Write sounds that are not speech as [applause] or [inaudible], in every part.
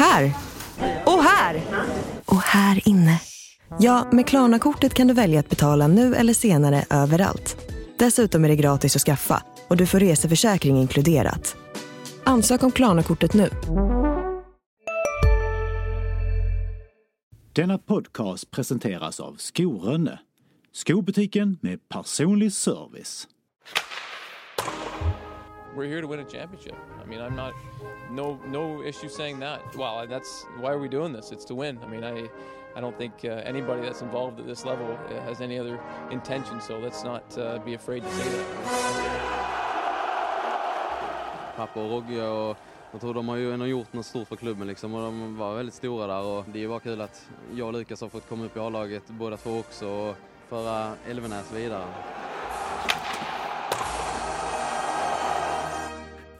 Här! Och här! Och här inne. Ja, med Klarna-kortet kan du välja att betala nu eller senare överallt. Dessutom är det gratis att skaffa och du får reseförsäkring inkluderat. Ansök om Klarna-kortet nu. Denna podcast presenteras av Skorönne. Skobutiken med personlig service. We're here to win a championship. I mean, I'm not no no issue saying that. Well, that's why are we doing this? It's to win. I mean, I I don't think uh, anybody that's involved at this level uh, has any other intention. So let's not uh, be afraid to say that. Pappa och Rogge och jag tror de har ju ändå gjort något stort för klubben liksom och de var väldigt stora där och det är bara kul att jag och Lukas har fått komma upp i A-laget båda två också och föra Elvenäs vidare.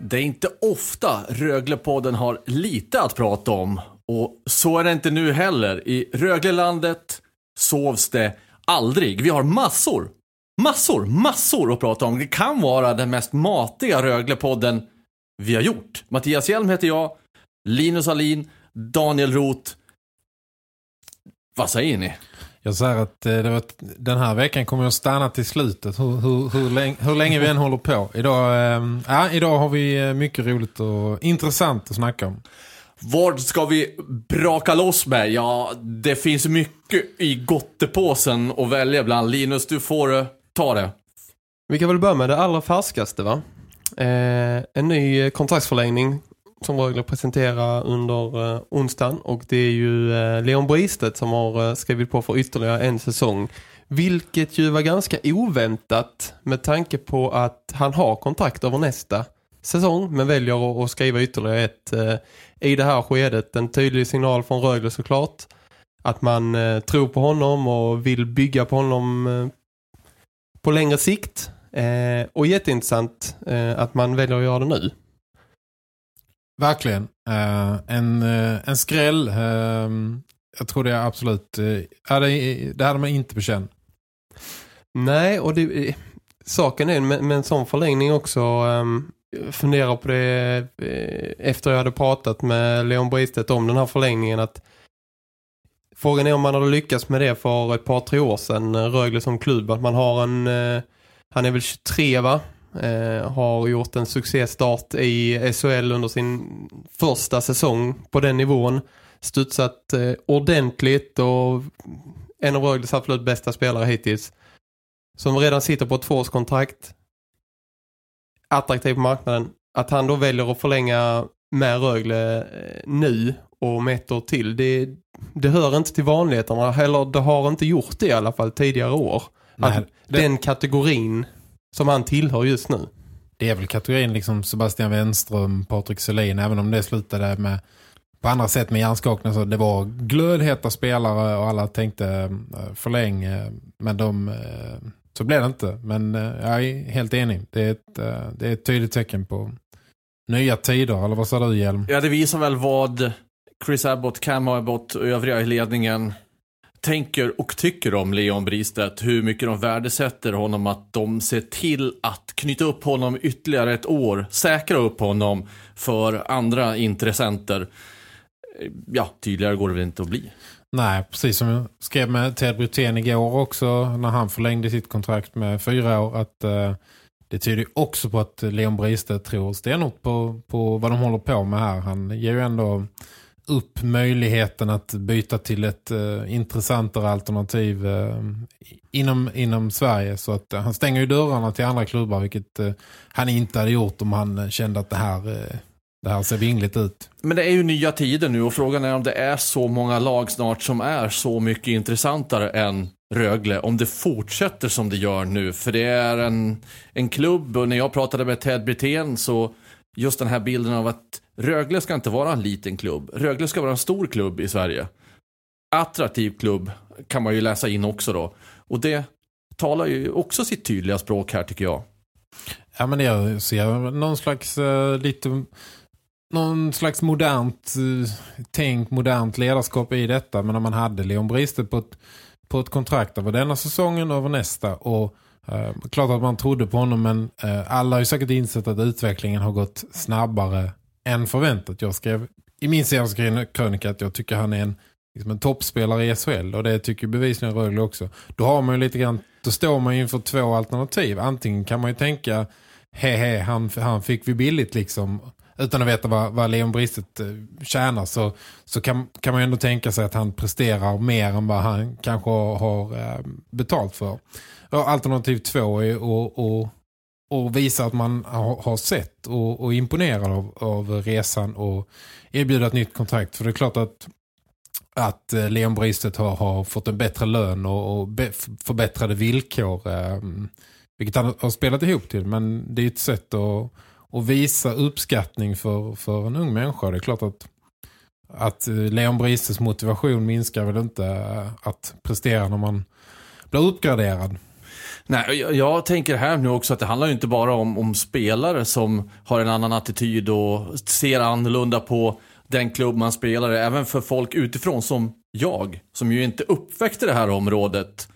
Det är inte ofta Röglepodden har lite att prata om. Och så är det inte nu heller. I Röglelandet sovs det aldrig. Vi har massor, massor, massor att prata om. Det kan vara den mest matiga Röglepodden vi har gjort. Mattias Hjelm heter jag. Linus Alin, Daniel Roth. Vad säger ni? Jag säger att eh, det var, den här veckan kommer att stanna till slutet. Hur, hur, hur, länge, hur länge vi än håller på. Idag, eh, ja, idag har vi eh, mycket roligt och intressant att snacka om. Vad ska vi braka loss med? Ja, det finns mycket i gottepåsen att välja bland. Linus, du får uh, ta det. Vi kan väl börja med det allra färskaste va? Eh, en ny kontraktsförlängning som Rögle presenterar under eh, onsdagen och det är ju eh, Leon Bristet som har eh, skrivit på för ytterligare en säsong. Vilket ju var ganska oväntat med tanke på att han har kontrakt över nästa säsong men väljer att, att skriva ytterligare ett eh, i det här skedet. En tydlig signal från Rögle såklart. Att man eh, tror på honom och vill bygga på honom eh, på längre sikt. Eh, och jätteintressant eh, att man väljer att göra det nu. Verkligen. Uh, en, uh, en skräll. Uh, jag tror det är absolut... Uh, det, det hade man inte på känn. Nej, och det, saken är med, med en sån förlängning också... Ehm, um, fundera på det efter jag hade pratat med Leon Bristet om den här förlängningen att frågan är om man hade lyckats med det för ett par, tre år sedan Rögle som klubb. Att man har en... han är väl 23 va? Eh, har gjort en succéstart i SHL under sin första säsong på den nivån. Studsat eh, ordentligt och en av Rögles absolut bästa spelare hittills. Som redan sitter på ett tvåårskontrakt. Attraktiv på marknaden. Att han då väljer att förlänga med Rögle eh, nu och om ett år till. Det, det hör inte till vanligheterna. Eller det har inte gjort det i alla fall tidigare år. Nej, att det... Den kategorin som han tillhör just nu. Det är väl kategorin liksom Sebastian Wenström, Patrik Selin, även om det slutade med på andra sätt med hjärnskakning så det var glödheta spelare och alla tänkte eh, förläng men de eh, så blev det inte. Men eh, jag är helt enig. Det är ett, det är ett tydligt tecken på nya tider, eller vad sa du Hjelm? Ja, det visar väl vad Chris Abbott, Cam Abbott och övriga i ledningen tänker och tycker om Leon Bristedt, hur mycket de värdesätter honom, att de ser till att knyta upp honom ytterligare ett år, säkra upp honom för andra intressenter. Ja, tydligare går det väl inte att bli. Nej, precis som jag skrev med Ted Brutén igår också när han förlängde sitt kontrakt med fyra år att eh, det tyder också på att Leon Bristedt tror stenhårt på, på vad de håller på med här. Han ger ju ändå upp möjligheten att byta till ett uh, intressantare alternativ uh, inom, inom Sverige. Så att uh, han stänger ju dörrarna till andra klubbar vilket eh, han inte hade gjort om han kände att det här, det här ser vingligt ut. Men det är ju nya tider nu och frågan är om det är så många lag snart som är så mycket intressantare än Rögle om det fortsätter som det gör nu. För det är en, en klubb och när jag pratade med Ted Brithén så just den här bilden av att Rögle ska inte vara en liten klubb. Rögle ska vara en stor klubb i Sverige. Attraktiv klubb kan man ju läsa in också då. Och det talar ju också sitt tydliga språk här tycker jag. Ja men jag ser någon slags uh, lite någon slags modernt eh, tänk, modernt ledarskap i detta. Men när man hade Leon Bristet på ett, på ett kontrakt över denna säsongen och över nästa och eh, klart att man trodde på honom men eh, alla har ju säkert insett att utvecklingen har gått snabbare än förväntat. Jag skrev i min senaste krönika att jag tycker han är en, liksom en toppspelare i SHL och det tycker bevisligen Rögle också. Då har man ju lite grann, då står man inför två alternativ. Antingen kan man ju tänka he han, han fick vi billigt liksom utan att veta vad, vad Leon Bristet eh, tjänar så, så kan, kan man ju ändå tänka sig att han presterar mer än vad han kanske har, har eh, betalt för. Alternativ två är att och, visa att man har, sett och, och imponerad av, av resan och erbjuda ett nytt kontrakt. För det är klart att att eh, Leon Bristet har, har fått en bättre lön och, och be, förbättrade villkor. Eh, vilket han har spelat ihop till. Men det är ett sätt att, att visa uppskattning för, för en ung människa. Det är klart att, att eh, Leon Bristes motivation minskar väl inte eh, att prestera när man blir uppgraderad. Nej, jag, jag, tänker här nu också att det handlar ju inte bara om, om, spelare som har en annan attityd och ser annorlunda på den klubb man spelar i. Även för folk utifrån som jag, som ju inte uppväxt i det här området,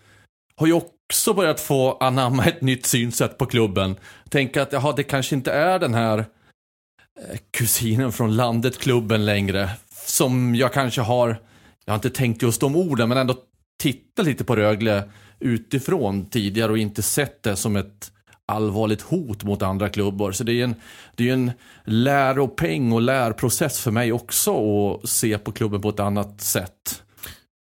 har ju också börjat få anamma ett nytt synsätt på klubben. Tänka att jaha, det kanske inte är den här eh, kusinen från landet klubben längre. Som jag kanske har, jag har inte tänkt just de orden, men ändå tittat lite på Rögle utifrån tidigare och inte sett det som ett allvarligt hot mot andra klubbar. Så det är en, det är en läropeng och lärprocess för mig också att se på klubben på ett annat sätt.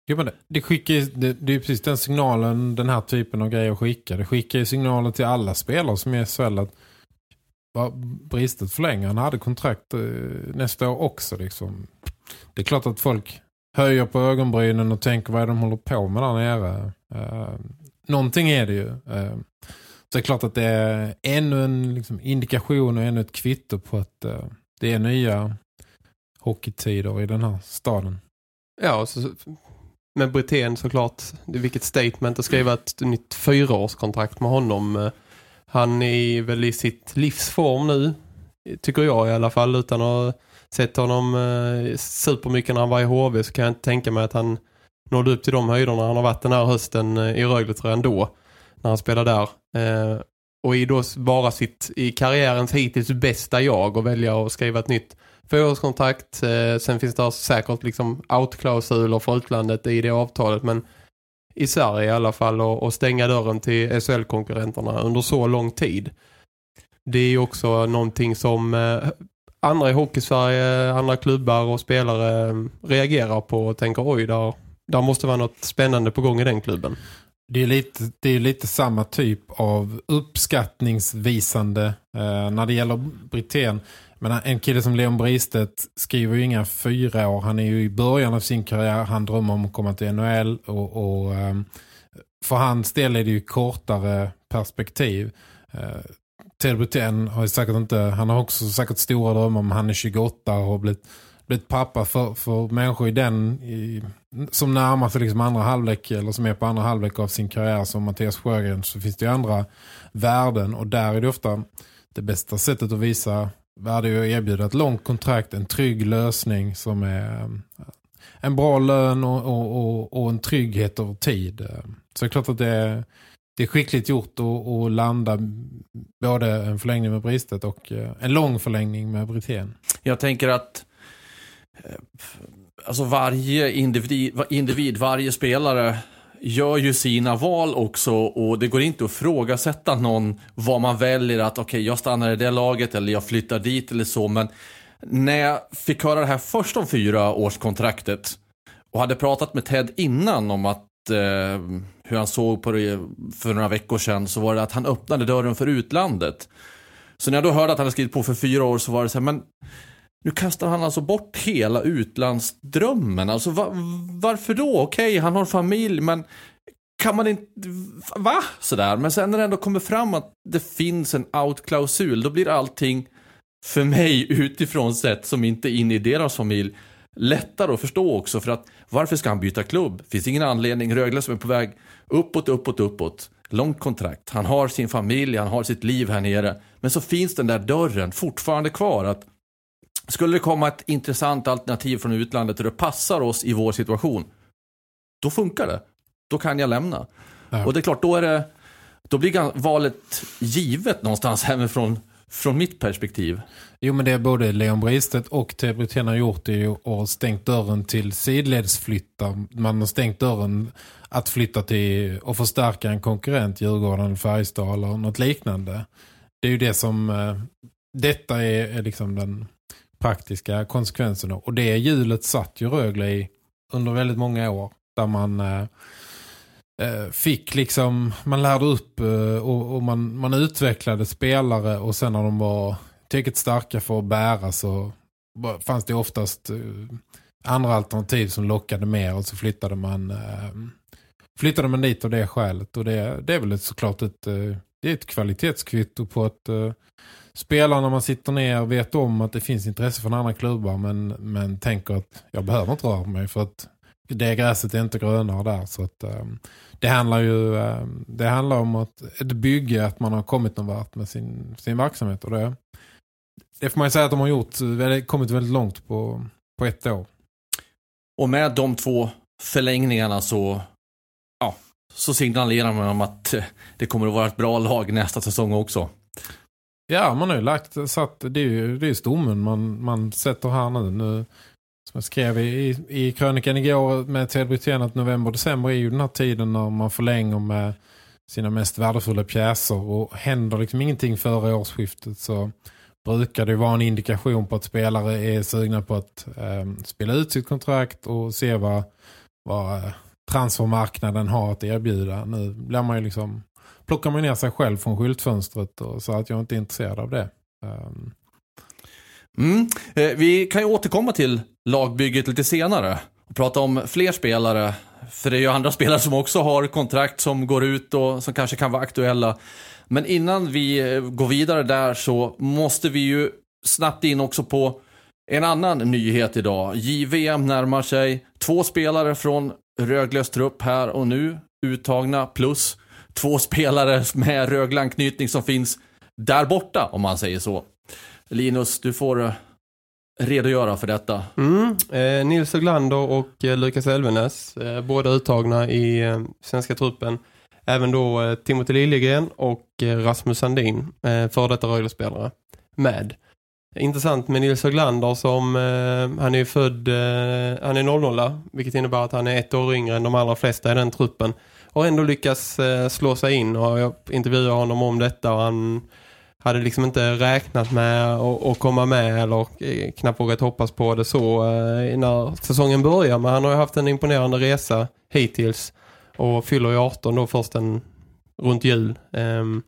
Ja, men det, skickar, det, det är precis den signalen den här typen av grejer skickar. Det skickar ju signaler till alla spelare som är SHL att var bristet förlänga. Han hade kontrakt eh, nästa år också. Liksom. Det är klart att folk höjer på ögonbrynen och tänker vad är de håller på med där nere. Uh, någonting är det ju. Uh, så det är klart att det är ännu en liksom, indikation och ännu ett kvitto på att uh, det är nya hockeytider i den här staden. Ja, så, med Britén såklart. Det är vilket statement att skriva ett nytt fyraårskontrakt med honom. Han är väl i sitt livsform nu, tycker jag i alla fall, utan att sett honom eh, supermycket när han var i HV så kan jag inte tänka mig att han nådde upp till de höjderna han har varit den här hösten eh, i Rögle tror jag ändå när han spelade där. Eh, och i då vara sitt i karriärens hittills bästa jag och välja att skriva ett nytt fyraårskontrakt. Eh, sen finns det säkert liksom outklausuler för utlandet i det avtalet men i Sverige i alla fall och, och stänga dörren till SHL-konkurrenterna under så lång tid. Det är ju också någonting som eh, andra i Hockeysverige, andra klubbar och spelare reagerar på och tänker oj, där, där måste vara något spännande på gång i den klubben. Det är lite, det är lite samma typ av uppskattningsvisande eh, när det gäller Britén. Men en kille som Leon Bristedt skriver ju inga fyra år. Han är ju i början av sin karriär. Han drömmer om att komma till NHL. Och, och eh, för hans del är det ju kortare perspektiv. Eh, Ted Brutén har säkert inte, han har också säkert stora drömmar om han är 28 och har blivit, blivit pappa för, för människor i den i, som närmar sig liksom andra halvlek eller som är på andra halvlek av sin karriär som Mattias Sjögren så finns det ju andra värden och där är det ofta det bästa sättet att visa värde är att erbjuda ett långt kontrakt, en trygg lösning som är eh, en bra lön och, och, och, och en trygghet över tid. Så det är klart att det är det är skickligt gjort att landa både en förlängning med Bristet och eh, en lång förlängning med Britén. Jag tänker att eh, alltså varje individ, individ, varje spelare gör ju sina val också och det går inte att frågasätta någon vad man väljer att okej okay, jag stannar i det laget eller jag flyttar dit eller så men när jag fick höra det här först om fyra årskontraktet och hade pratat med Ted innan om att eh, hur han såg på det för några veckor sedan så var det att han öppnade dörren för utlandet. Så när jag då hörde att han hade skrivit på för fyra år så var det så här, men nu kastar han alltså bort hela utlandsdrömmen. Alltså va, varför då? Okej, okay, han har familj men kan man inte, va? Sådär. Men sen när det ändå kommer fram att det finns en outklausul då blir allting för mig utifrån sett som inte in i deras familj lättare att förstå också för att varför ska han byta klubb? Finns ingen anledning. Rögle som är på väg uppåt, uppåt, uppåt. Långt kontrakt. Han har sin familj, han har sitt liv här nere. Men så finns den där dörren fortfarande kvar att skulle det komma ett intressant alternativ från utlandet och det passar oss i vår situation, då funkar det. Då kan jag lämna. Ja. Och det är klart, då är det då blir valet givet någonstans [laughs] hemifrån från mitt perspektiv. Jo men det är både Leon Bristedt och Tebritén har gjort det ju och stängt dörren till sidledsflyttar. Man har stängt dörren att flytta till och förstärka en konkurrent, Djurgården, Färjestad eller något liknande. Det är ju det som, eh, detta är, är liksom den praktiska konsekvensen. Och det hjulet satt ju Rögle i under väldigt många år. Där man eh, Eh, fick liksom, man lärde upp eh, och, och, man, man utvecklade spelare och sen när de var tillräckligt starka för att bära så fanns det oftast eh, andra alternativ som lockade mer och så flyttade man flyttade man dit av det skälet. Och det, det är väl såklart ett, det är ett kvalitetskvitto på att spelarna man sitter ner vet om att det finns intresse från andra klubbar men, men tänker att jag behöver inte röra mig för att det gräset är inte grönare där så att um, det handlar ju um, det handlar om att ett bygge att man har kommit någon vart med sin, sin verksamhet och det, det får man ju säga att de har gjort kommit väldigt långt på, på ett år. Och med de två förlängningarna så ja, så signalerar man om att det kommer att vara ett bra lag nästa säsong också. Ja, man har ju lagt så att det är ju det är stommen man, man sätter här nu. nu som jag skrev i, i krönikan igår med Ted Brithén att november-december är ju den här tiden när man förlänger med sina mest värdefulla pjäser och händer liksom ingenting före årsskiftet så brukar det vara en indikation på att spelare är sugna på att eh, spela ut sitt kontrakt och se vad, vad eh, transfermarknaden har att erbjuda. Nu blir man ju liksom plockar man ner sig själv från skyltfönstret och så att jag inte är intresserad av det. Um. Mm. Eh, vi kan ju återkomma till lagbygget lite senare och prata om fler spelare. För det är ju andra [laughs] spelare som också har kontrakt som går ut och som kanske kan vara aktuella. Men innan vi eh, går vidare där så måste vi ju snabbt in också på en annan nyhet idag. JVM närmar sig. Två spelare från Rögles trupp här och nu uttagna plus två [laughs] spelare med Rögle-anknytning som finns där borta, om man säger så. Linus, du får eh, redogöra för detta. Mm, eh, Nils Höglander och eh, Lukas Elvenes, eh, båda uttagna i eh, svenska truppen. Även då eh, Timothy Liljegren och eh, Rasmus Sandin, eh, för detta röjlespelare, med. Intressant med Nils Höglander som eh, han är född, eh, han är 00 vilket innebär att han är ett år yngre än de allra flesta i den truppen har ändå lyckats eh, slå sig in och jag intervjuade honom om detta och han hade liksom inte räknat med att komma med eller eh, knappt vågat hoppas på det så eh, när säsongen börjar. Men han har ju haft en imponerande resa hittills och fyller ju 18 då först en runt jul. Ehm,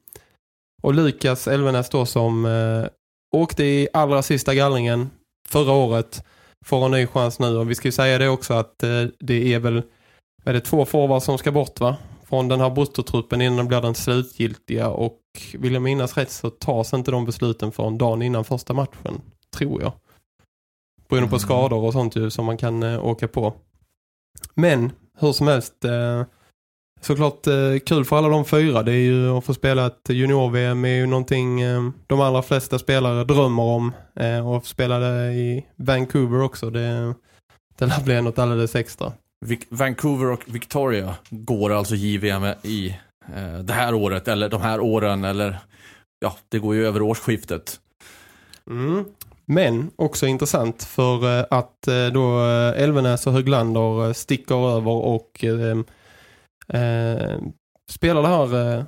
och Lukas Elvenäs då som eh, åkte i allra sista gallringen förra året får en ny chans nu. Och vi ska ju säga det också att det är väl är det två forwards som ska bort va? Från den här bruttotruppen innan den blir den slutgiltiga och vill jag minnas rätt så tas inte de besluten från dagen innan första matchen, tror jag. Beroende på mm. skador och sånt ju som man kan eh, åka på. Men hur som helst eh, såklart eh, kul för alla de fyra. Det är ju att få spela ett junior-VM är ju någonting eh, de allra flesta spelare drömmer om. Eh, och spela det i Vancouver också. Det, det lär bli något alldeles extra. Vancouver och Victoria går alltså JVM i eh, det här året eller de här åren eller ja, det går ju över årsskiftet. Mm. Men också intressant för eh, att eh, då eh, Elvenäs och Höglander sticker över och eh, eh, spelar det här eh,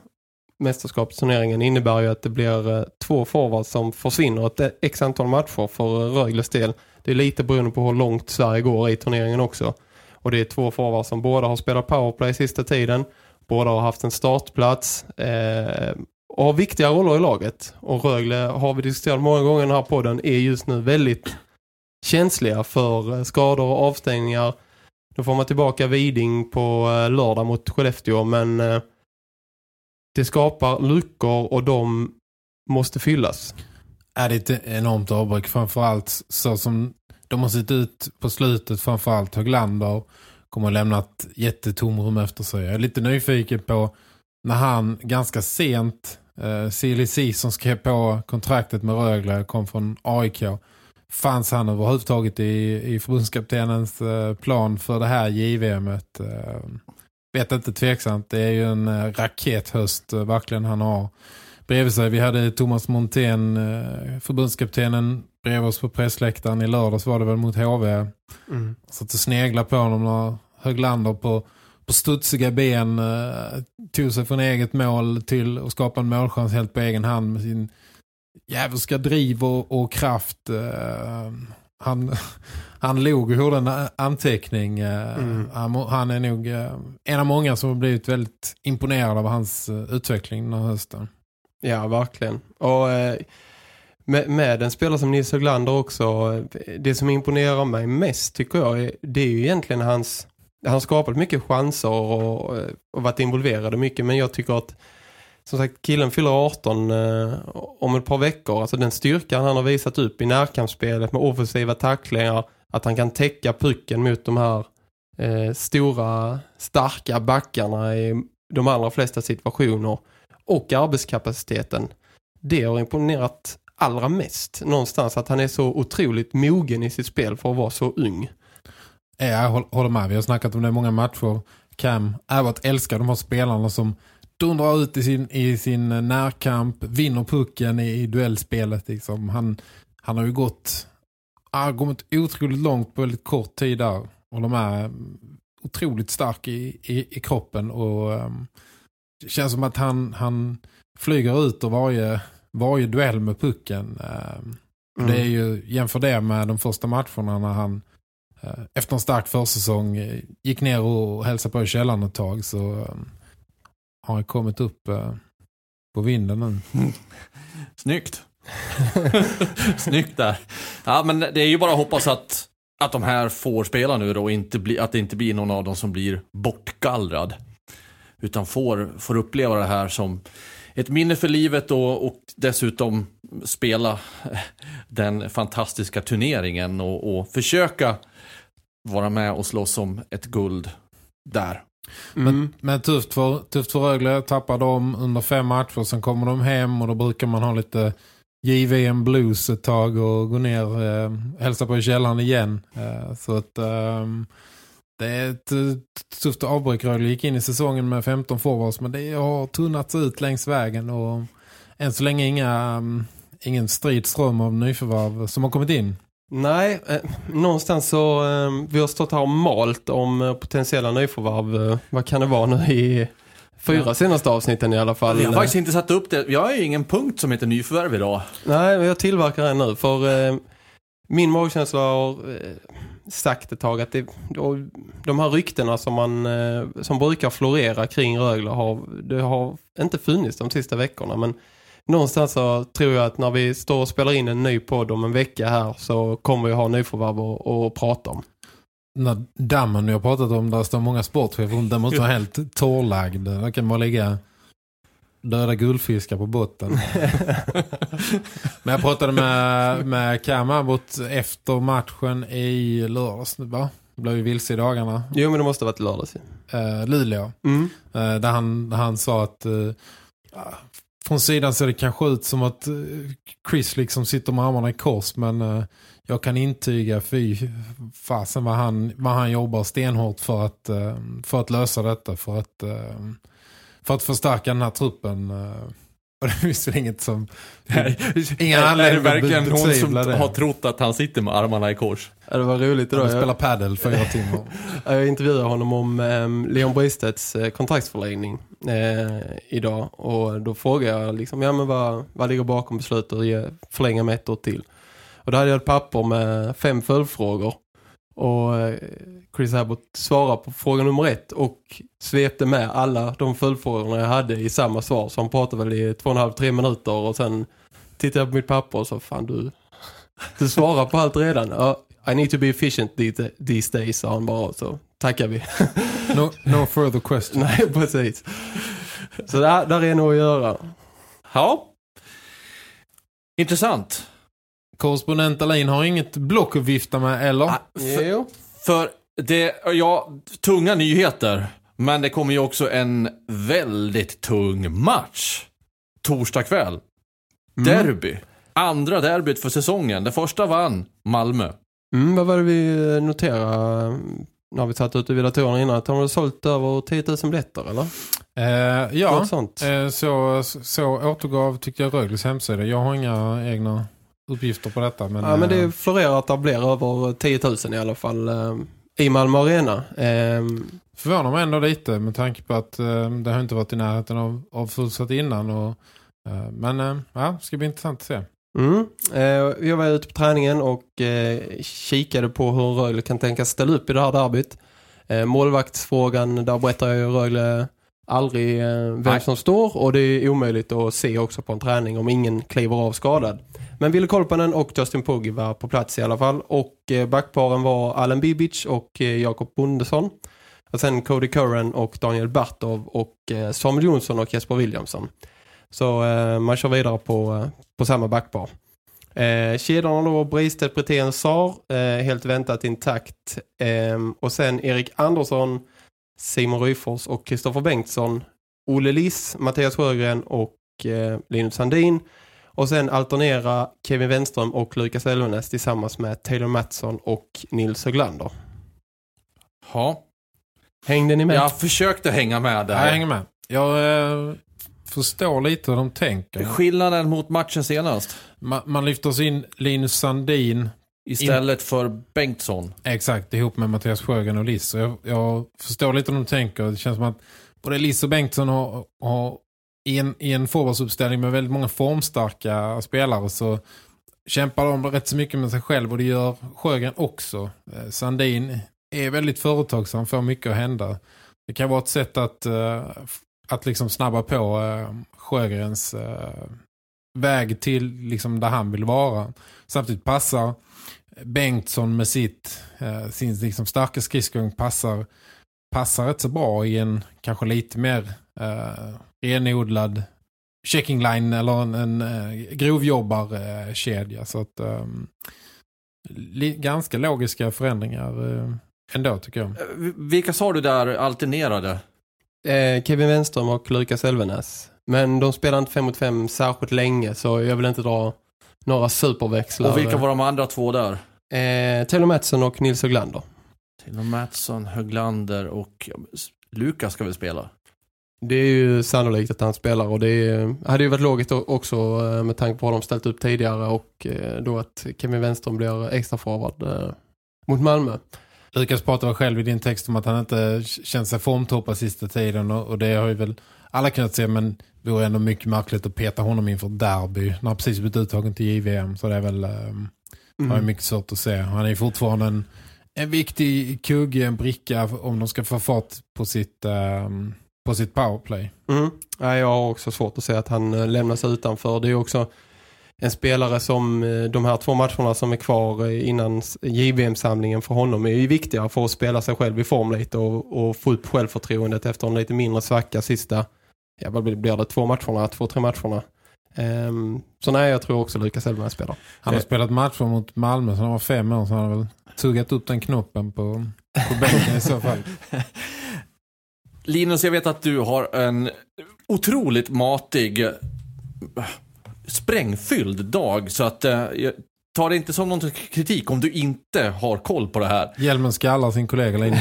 mästerskapsturneringen innebär ju att det blir två forwards som försvinner ett x antal matcher för Rögles del. Det är lite beroende på hur långt Sverige går i turneringen också. Och det är två forwards som båda har spelat powerplay sista tiden. Båda har haft en startplats. Eh, och har viktiga roller i laget. Och Rögle har vi diskuterat många gånger i den här podden är just nu väldigt känsliga för eh, skador och avstängningar. Då får man tillbaka Viding på eh, lördag mot Skellefteå men eh, det skapar luckor och de måste fyllas. Är det ett enormt avbräck framförallt så som de har sett ut på slutet framförallt Höglander kommer att lämna ett jättetomrum efter sig. Jag är lite nyfiken på när han ganska sent eh, som skrev på kontraktet med Rögle kom från AIK fanns han överhuvudtaget i, i förbundskaptenens eh, plan för det här JVMet eh, vet inte tveksamt. Det är ju en eh, rakethöst eh, verkligen han har bredvid sig. Vi hade Thomas Montén, eh, förbundskaptenen, bredvid oss på pressläktaren. I lördags var det väl mot HV. Mm. Satt och snegla på honom när Höglander på, på studsiga ben eh, tog sig från eget mål till att skapa en målchans helt på egen hand med sin jävelska driv och, och kraft. Eh, han, [laughs] han log och gjorde en anteckning. Mm. han, han är nog en av många som har blivit väldigt imponerad av hans utveckling den här hösten. Ja, verkligen. Och eh, med, med en spelare som Nils Höglander också, det som imponerar mig mest tycker jag, det är ju egentligen hans, han har skapat mycket chanser och, eh, och varit involverad mycket, men jag tycker att som sagt, killen fyller 18 eh, om ett par veckor. Alltså den styrkan han har visat upp i närkampsspelet med offensiva tacklingar, att han kan täcka pucken mot de här eh, stora, starka backarna i de allra flesta situationer och arbetskapaciteten. Det har imponerat allra mest någonstans att han är så otroligt mogen i sitt spel för att vara så ung. Jag håller med. Vi har snackat om det i många matcher. Cam Abbott älskar de här spelarna som dundrar ut i sin, i sin eh, närkamp, vinner pucken i, i duellspelet. Liksom. Han, han har ju gått ah, har kommit otroligt långt på väldigt kort tid där. Håller med. är Otroligt stark i, i, i kroppen och um, det känns som att han, han flyger ut och varje, varje duell med pucken. Mm. Det är ju, jämför det med de första matcherna när han eh, efter en stark försäsong eh, gick ner och hälsade på i källaren ett tag så eh, har han kommit upp eh, på vinden nu. Snyggt. [laughs] Snyggt där. Ja, men det är ju bara att hoppas att, att de här får spela nu då och inte bli, att det inte blir någon av dem som blir bortgallrad. Utan får, får uppleva det här som ett minne för livet och, och dessutom spela [laughs] den fantastiska turneringen och, och försöka vara med och slåss om ett guld där. Mm. Men, men tufft för, tufft för Rögle. Tappar de under fem matcher. Sen kommer de hem och då brukar man ha lite JVM blues ett tag och gå ner eh, hälsa på i källaren igen. Eh, så att ehm, det är ett eh, tufft avbräck. Rögle gick in i säsongen med 15 forwards men det har tunnats ut längs vägen och än så länge inga, mm, ingen stridström av nyförvärv som har kommit in. Nej, eh, någonstans så eh, vi har stått här och malt om eh, potentiella nyförvärv. Eh, vad kan det vara nu i fyra Ja. senaste avsnitten i alla fall? Vi har faktiskt inte satt upp det. Vi har ju ingen punkt som heter nyförvärv idag. Nej, jag tillverkar en nu för eh, min magkänsla har eh, sagt ett tag att det, de här ryktena som man eh, som brukar florera kring Rögle har, det har inte funnits de sista veckorna men någonstans så tror jag att när vi står och spelar in en ny podd om en vecka här så kommer vi ha nyförvärv att- att prata om. Den där dammen vi har pratat om, där står många sportchefer den måste vara [laughs] helt torrlagd. Där kan bara ligga döda guldfiskar på botten. [laughs] Men jag pratade med, med Cam Abbott efter matchen i lördags va? Det blev ju vilse i dagarna. Jo men det måste ha varit lördags. Eh, Luleå. Mm. Eh, där, han, han sa att eh, ja, från sidan ser det kanske ut som att eh, Chris liksom sitter med armarna i kors men eh, jag kan intyga fy fasen vad han, vad han jobbar stenhårt för att, eh, för att lösa detta för att, för att förstärka den här truppen eh. och det finns väl inget som Inga är, är det anledning verkligen någon som det. har trott att han sitter med armarna i kors? Ja, det var roligt idag. Jag, spelar paddel fyra timmar. [laughs] jag intervjuade honom om eh, Leon Bristedts eh, kontraktsförlängning eh, idag och då frågade jag liksom, ja men vad, vad ligger bakom beslutet att ge, förlänga med ett år till? Och då hade jag ett papper med fem följdfrågor och eh, Chris Abbott svarade på fråga nummer ett och svepte med alla de följdfrågorna jag hade i samma svar så han pratade väl i två och en halv, tre minuter och sen tittade jag på mitt papper och så fan du du svarar på allt redan. Ja, I need to be efficient these- these days, sa han bara. Så tackar vi. [laughs] No, no further question. [laughs] Nej, precis. Så där, där är nog att göra. Ja. Intressant. Korrespondent Alin har inget block att vifta med eller? Ah, för, för det, ja, tunga nyheter. Men det kommer ju också en väldigt tung match. Torsdag kväll. Derby. Andra derbyt för säsongen. Det första vann Malmö. Mm, vad var det vi noterade när vi satt ute vid datorerna innan, att de har sålt över 10 000 biljetter, eller? Eh, ja, eh, så, så återgav tyckte jag Rögles hemsida. Jag har inga egna uppgifter på detta. Men, ja, men eh, det florerar att det blir över 10 000 i alla fall eh, i Malmö Arena. Eh, förvånar mig ändå lite med tanke på att eh, det har inte varit i närheten av, av fullsatt innan. Och, eh, men eh, ja, det ska bli intressant att se. Mm. Eh, jag var ute på träningen och eh, kikade på hur Rögle kan tänka ställa upp i det här derbyt. Eh, målvaktsfrågan, där berättar jag ju Rögle aldrig eh, vem Nej. som står och det är omöjligt att se också på en träning om ingen kliver av skadad. Men Ville Kolpanen och Justin Pogge var på plats i alla fall och eh, backparen var Allen Bibic och eh, Jakob Bondesson. Och sen Cody Curran och Daniel Bartov och eh, Samuel Jonsson och Jesper Williamson. Så man kör vidare på, på samma backpar. Eh, kedjorna då Bristedt, Brithén, Sar eh, helt väntat intakt. Eh, och sen Erik Andersson, Simon Ryfors och Kristoffer Bengtsson, Olle Liss, Mattias Sjögren och eh, Linus Sandin. Och sen alternera Kevin Wenström och Lukas Elvenäs tillsammans med Taylor Mattsson och Nils Höglander. Ja, Hängde ni med? jag försökte hänga med där. Jag hänger med. Jag eh, förstår lite hur de tänker. Skillnaden mot matchen senast. Man, man lyfter in Linus Sandin Istället för Bengtsson. exakt ihop med Mattias Sjögren och Liss. Jag, jag förstår lite hur de tänker. Det känns som att både Liss och Bengtsson har, har i en, i en forwardsuppställning med väldigt många formstarka spelare så kämpar de rätt så mycket med sig själv och det gör Sjögren också. Eh, Sandin är väldigt företagsam, får mycket att hända. Det kan vara ett sätt att, eh, att liksom snabba på eh, Sjögrens eh, väg till liksom där han vill vara. Samtidigt passar Bengtsson med sitt eh, sin liksom starka skridskång passar, passar rätt så bra i en kanske lite mer eh, renodlad checking line eller en, en eh, grovjobbarkedja. Så att li, ganska logiska förändringar eh, ändå tycker jag. Eh, Vilka sa du där alternerade? Eh, Kevin Wenström och Lukas Elvenäs. Men de spelar inte 5 mot 5 särskilt länge så jag vill inte dra några superväxlar. Och vilka var de andra två där? Eh, Taylor Mattsson och Nils Höglander. Till Mattsson, Höglander och Lukas ska väl spela? Det är ju sannolikt att han spelar och det hade ju varit logiskt också eh, med tanke på vad de ställt upp tidigare och eh, då att Kevin Wenström blir extra forward eh, mot Malmö. Lukas pratade själv i din text om att han inte känt sig formtoppad sista tiden och, det har ju väl alla kunnat se men det vore ändå mycket märkligt att peta honom inför derby när han precis blivit uttagen till JVM så det är väl um, har mycket svårt att se. Han är ju fortfarande en, en viktig kugge, en bricka om de ska få fart på sitt, ehm, på sitt powerplay. Mm. Ja, jag har också svårt att se att han eh, lämnas utanför. Det är också en spelare som eh, de här två matcherna som är kvar eh, innan JVM-samlingen för honom är ju viktiga för att spela sig själv i form lite och, och få upp självförtroendet efter en lite mindre svacka sista, ja vad blir det, två matcherna, två, tre matcherna. Ehm, så nej, jag tror också Lukas Elfman spelar. Han har spelat matcher mot Malmö så han var fem år så han har väl tuggat upp den knoppen på, på bänken i så fall. [laughs] Linus, jag vet att du har en otroligt matig, eh, sprängfylld dag. Så att eh, tar det inte som någon kritik om du inte har koll på det här. Hjälmen skallar sin kollega Wallin. [laughs]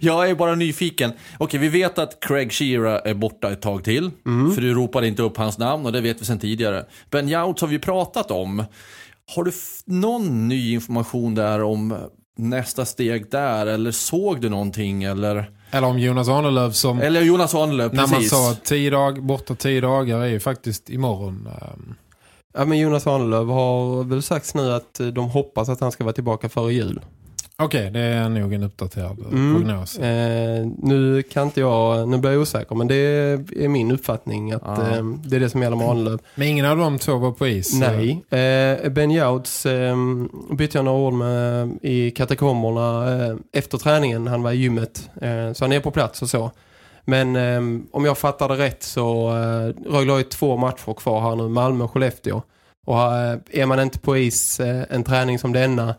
jag är bara nyfiken. Okej, vi vet att Craig Shearer är borta ett tag till. För du ropade inte upp hans namn och det vet vi sedan tidigare. Ben Jouts har vi pratat om. Har du någon ny information där om nästa steg där? Eller såg du någonting? Eller, Eller om Jonas Arnelöv som eller Jonas Ahnlöv, när man precis. sa att tio dag, borta tio dagar är ju faktiskt imorgon. Ehm, Ja, men Jonas Arnelöv har väl sagt nu att de hoppas att han ska vara tillbaka före jul. Okej, det är nog en uppdaterad Mm. prognos. Eh, nu kan inte jag, nu blir jag osäker, men det är min uppfattning att Ja. eh, det är det som gäller med Arnelöv. Men ingen av de två var på is. Nej. Eh, ben Jouds eh, bytte jag några ord med i katakomberna eh, efter träningen. Han var i gymmet. Eh, så han är på plats och så. Men eh, om jag fattar det rätt så eh, Rögle har ju två matcher kvar här nu. Malmö och Skellefteå. Och eh, är man inte på is eh, en träning som denna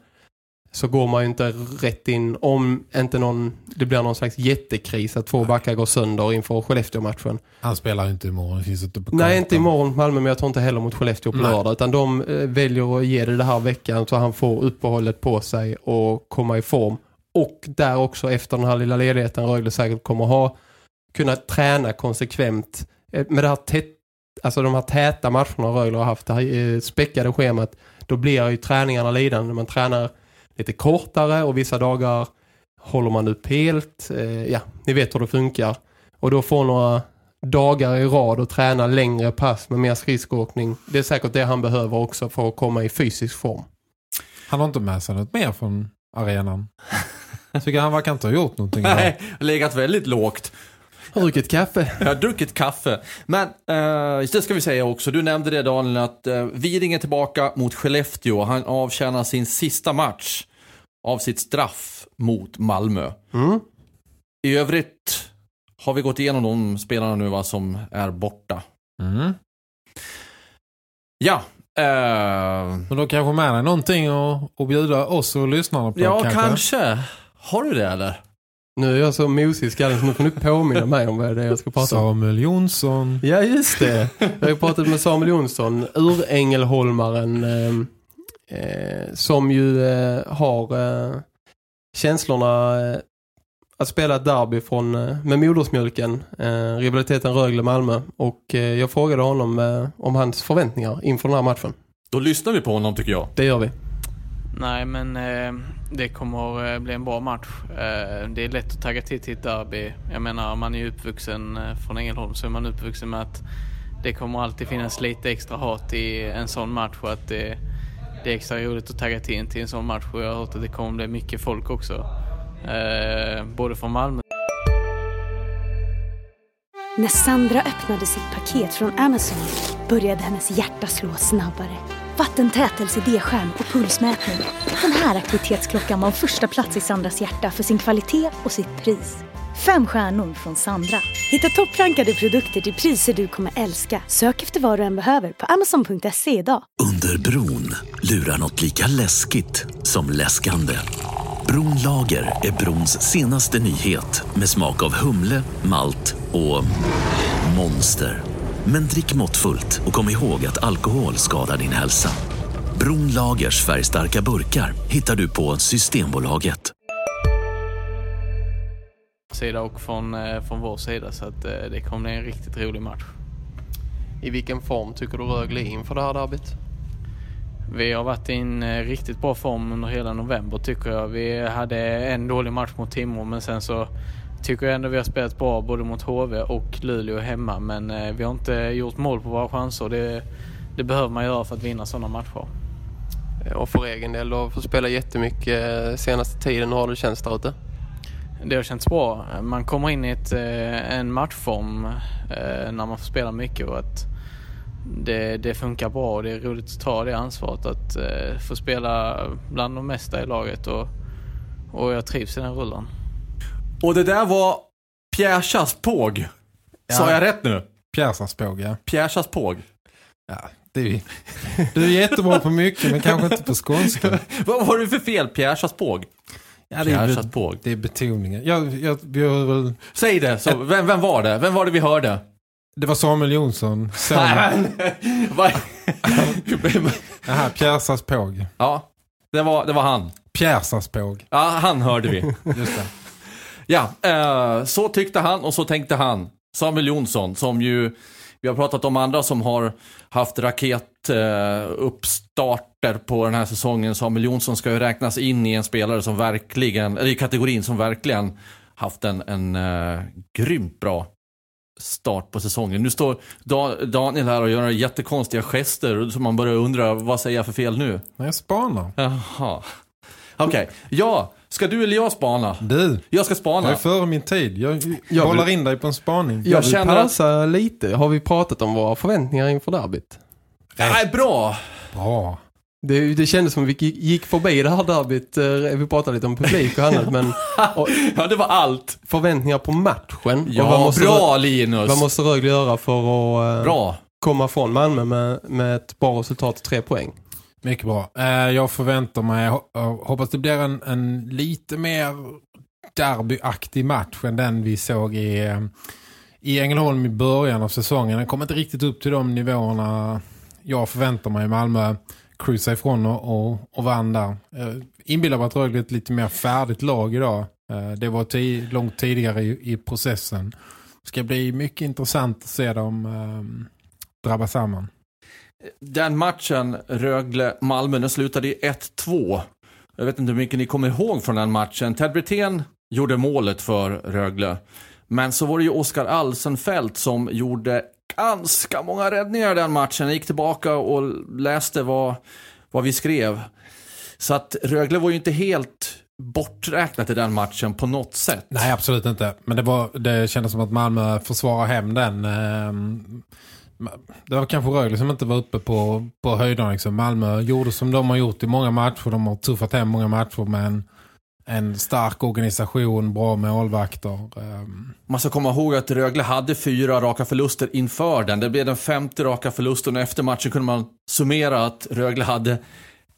så går man ju inte rätt in om inte någon, det blir någon slags jättekris att två backar går sönder inför Skellefteå-matchen. Han spelar inte imorgon. Det finns inte på Nej, inte imorgon mot Malmö, men jag tror inte heller mot Skellefteå på Nej. lördag. Utan de eh, väljer att ge det det här veckan så han får uppehållet på sig och komma i form. Och där också efter den här lilla ledigheten Rögle säkert kommer ha kunnat träna konsekvent eh, med det här tätt, alltså de här täta matcherna Rögle har haft, det här eh, späckade schemat, då blir ju träningarna lidande. Man tränar lite kortare och vissa dagar håller man upp helt. Eh, ja, ni vet hur det funkar. Och då får några dagar i rad och träna längre pass med mer skridskoåkning. Det är säkert det han behöver också för att komma i fysisk form. Han har inte med sig något mer från arenan. Jag tycker han verkar inte ha gjort någonting. Nej, legat väldigt lågt. Har druckit kaffe. Jag har druckit kaffe. Men eh, det ska vi säga också. Du nämnde det Daniel att eh, Widing är tillbaka mot Skellefteå. Han avtjänar sin sista match av sitt straff mot Malmö. Mm. I övrigt har vi gått igenom de spelarna nu va, som är borta. Mm. Ja. Eh, Men då kanske med dig någonting att, bjuda oss och lyssnarna på. ja, kanske. Har du det eller? Nu är jag så mosig i skallen så nu får ni påminna mig om vad det är jag ska prata om. Samuel Jonsson. Ja, just det. Jag har pratat med Samuel Jonsson, urängelholmaren, eh, eh, som ju eh, har eh, känslorna eh, att spela ett derby från, eh, med modersmjölken, eh, rivaliteten Rögle-Malmö. Och eh, jag frågade honom eh, om hans förväntningar inför den här matchen. Då lyssnar vi på honom tycker jag. Det gör vi. Nej, men eh, det kommer eh, bli en bra match. Eh, det är lätt att tagga till till ett derby. Jag menar, man är ju uppvuxen eh, från Ängelholm så är man uppvuxen med att det kommer alltid finnas lite extra hat i en sån match och att det, det är extra roligt att tagga till till en sån match och jag har hört att det kommer bli mycket folk också. Eh, både från Malmö När Sandra öppnade sitt paket från Amazon började hennes hjärta slå snabbare. Vattentät LCD-skärm och pulsmätning. Den här aktivitetsklockan var första plats i Sandras hjärta för sin kvalitet och sitt pris. Fem stjärnor från Sandra. Hitta topprankade produkter till priser du kommer älska. Sök efter vad du än behöver på amazon.se idag. Under bron lurar något lika läskigt som läskande. Bronlager är brons senaste nyhet med smak av humle, malt och monster. Men drick måttfullt och kom ihåg att alkohol skadar din hälsa. Bronlagers färgstarka burkar hittar du på Systembolaget. sida och från, eh, från vår sida så att eh, det kommer bli en riktigt rolig match. I vilken form tycker du Rögle är inför det här derbyt? Vi har varit i en eh, riktigt bra form under hela november tycker jag. Vi hade en dålig match mot Timrå men sen så tycker jag ändå vi har spelat bra både mot HV och Luleå hemma men eh, vi har inte gjort mål på våra chanser. Det, det behöver man göra för att vinna sådana matcher. Och för egen del, du har fått spela jättemycket eh, senaste tiden. Hur har det känts där ute? Det har känts bra. Man kommer in i ett, eh, en matchform eh, när man får spela mycket och att det, det funkar bra och det är roligt att ta det ansvaret att eh, få spela bland de mesta i laget och, och jag trivs i den rollen. Och det där var Pjärsas påg. Sa Ja. jag rätt nu? Pjärsarspåg, ja. Pjärsas påg. ja det är, [laughs] du är jättebra på mycket men kanske inte på skånska. [laughs] Vad var det för fel? Pjärsas påg? Ja, det, är, Pjärsas påg. det är betoningen. Jag, jag, har väl, Säg det. Så, vem, vem var det? Vem var det vi hörde? det var Samuel Jonsson. Son. [laughs] Vad- Aha, Pjärsarspåg. ja, det var, det var han. Pjärsarspåg. Ja, han hörde vi. Just det. Ja, eh, så tyckte han och så tänkte han. Samuel Jonsson som ju, vi har pratat om andra som har haft raketuppstarter eh, på den här säsongen. Samuel Jonsson ska ju räknas in i en spelare som verkligen, eller i kategorin som verkligen haft en, en uh, grymt bra start på säsongen. Nu står da Daniel här och gör några jättekonstiga gester så man börjar undra, vad säger jag för fel nu? Jag spanar. Jaha. Okej, ja. Ska du eller jag spana? Du, Jag ska jag spana. är före min tid. Jag, Jag håller in dig på en spaning. Jag vill känner att- pausa lite. Har vi pratat om våra förväntningar inför derbyt? Nej, bra. Bra. Det, det kändes som vi gick, förbi det här derbyt. eh, Vi pratade lite om publik och annat, men [laughs] och Ja, det var allt. förväntningar på matchen. Ja, och vad måste, bra Linus. Vad måste Rögle göra för att eh, Bra. komma från Malmö med, med ett bra resultat, tre poäng? Mycket bra. Eh, jag förväntar mig, jag hoppas det blir en, en lite mer derbyaktig match än den vi såg i, eh, i Ängelholm i början av säsongen. Den kom inte riktigt upp till de nivåerna jag förväntar mig. Malmö cruisa ifrån och, och, och vann där. Eh, inbillar mig att Rögle är ett lite mer färdigt lag idag. Det var långt tidigare i, i processen. Det ska bli mycket intressant att se dem eh, drabba samman. Den matchen, Rögle-Malmö, den slutade i 1-2. Jag vet inte hur mycket ni kommer ihåg från den matchen. Ted Brithén gjorde målet för Rögle. Men så var det ju Oskar Alsenfelt som gjorde ganska många räddningar i den matchen. Jag gick tillbaka och läste vad, vad vi skrev. Så att Rögle var ju inte helt borträknat i den matchen på något sätt. Nej, absolut inte. Men det, var, det kändes som att Malmö försvarar hem den. Eh, det var kanske Rögle som inte var uppe på, på höjden. Liksom. Malmö gjorde som de har gjort i många matcher. De har tuffat hem många matcher med en, en stark organisation, bra målvakter. Ehm. Man ska komma ihåg att Rögle hade fyra raka förluster inför den. Det blev den femte raka förlusten och efter matchen kunde man summera att Rögle hade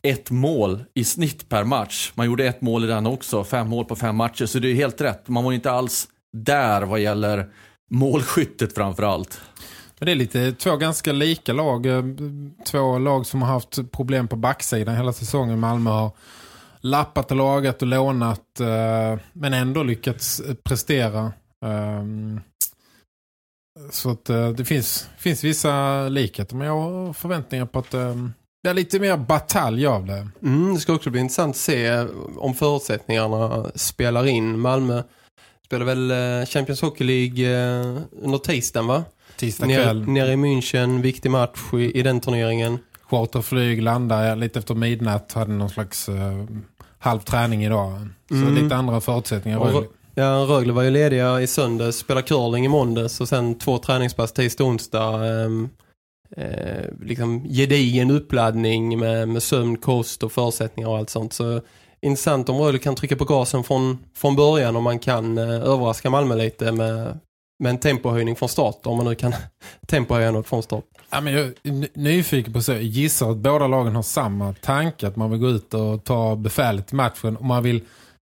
ett mål i snitt per match. Man gjorde ett mål i den också, fem mål på fem matcher. Så det är helt rätt. Man var inte alls där vad gäller målskyttet framförallt. Men det är lite två ganska lika lag. Eh, två lag som har haft problem på backsidan hela säsongen. Malmö har lappat och lagat och lånat eh, men ändå lyckats eh, prestera. Ehm, så att det finns, finns vissa likheter men jag har förväntningar på att ehm, det är lite mer batalj av det. Mm, det ska också bli intressant att se om förutsättningarna spelar in. Malmö spelar väl Champions Hockey League under tisdagen va? Tisdag kväll. nere i München, viktig match i, i den turneringen. Charterflyg landar lite efter midnatt. Hade någon slags eh, halv träning idag. Så Mm. lite andra förutsättningar. Rögle. ja, Rögle var ju lediga i söndags, spelade curling i måndags och sen två träningspass tisdag och onsdag. ehm, eh, liksom gedigen uppladdning med, med sömn, kost och förutsättningar och allt sånt. Så intressant om Rögle kan trycka på gasen från, från början och man kan eh, överraska Malmö lite med, med en tempohöjning från start. Om man nu kan [laughs] tempohöja något från start. Ja, men jag är ny- nyfiken på så. Jag gissar att båda lagen har samma tanke. Att man vill gå ut och ta befälet i matchen. Och man vill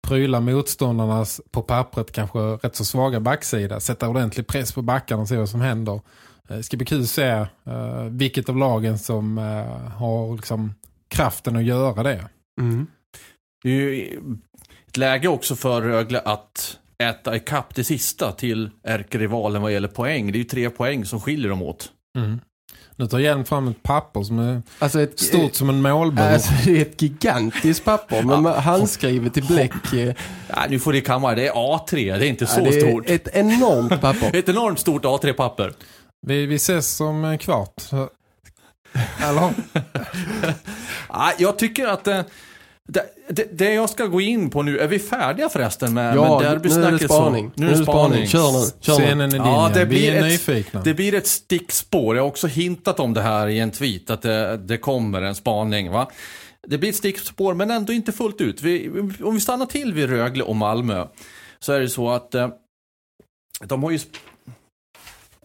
pryla motståndarnas på pappret kanske rätt så svaga backsida. Sätta ordentlig press på backarna och se vad som händer. Eh, Det ska bli kul att se eh, vilket av lagen som eh, har liksom kraften att göra det. Det är ju ett läge också för Rögle att äta ikapp det sista till ärkerivalen vad gäller poäng. Det är ju tre poäng som skiljer dem åt. Mm. Nu tar Hjelm fram ett papper som är Alltså ett, stort som en målbur. Alltså, det är ett gigantiskt papper men med handskrivet i bläck. eh, Ja, nu får det kamma, det är A3, det är inte så ja, det är stort. Ett enormt papper. [laughs] Ett enormt stort A3-papper. vi, vi ses om en kvart. Så- Eller? [laughs] Ja, jag tycker att eh, det, det, det jag ska gå in på nu, är vi färdiga förresten med, Ja, med nu är det derbysnacket? så? spaning. Nu är det spaning. Kör nu. Kör nu. Scenen är din Ja, det blir, är ett, nyfikna. det blir ett stickspår. Jag har också hintat om det här i en tweet, att det, det kommer en spaning. Va? Det blir ett stickspår, men ändå inte fullt ut. Vi, om vi stannar till vid Rögle och Malmö, så är det så att eh, de har ju...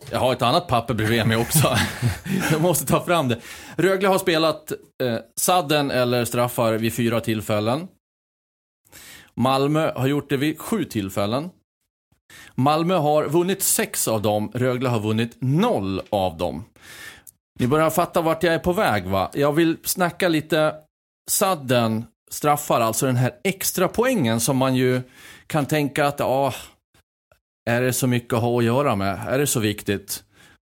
Jag har ett annat papper bredvid mig också. [laughs] jag måste ta fram det. Rögle har spelat eh, sadden eller straffar vid fyra tillfällen. Malmö har gjort det vid sju tillfällen. Malmö har vunnit sex av dem, Rögle har vunnit noll av dem. Ni börjar fatta vart jag är på väg va? Jag vill snacka lite sadden straffar, alltså den här extra poängen som man ju kan tänka att, ja, är det så mycket att ha att göra med? Är det så viktigt?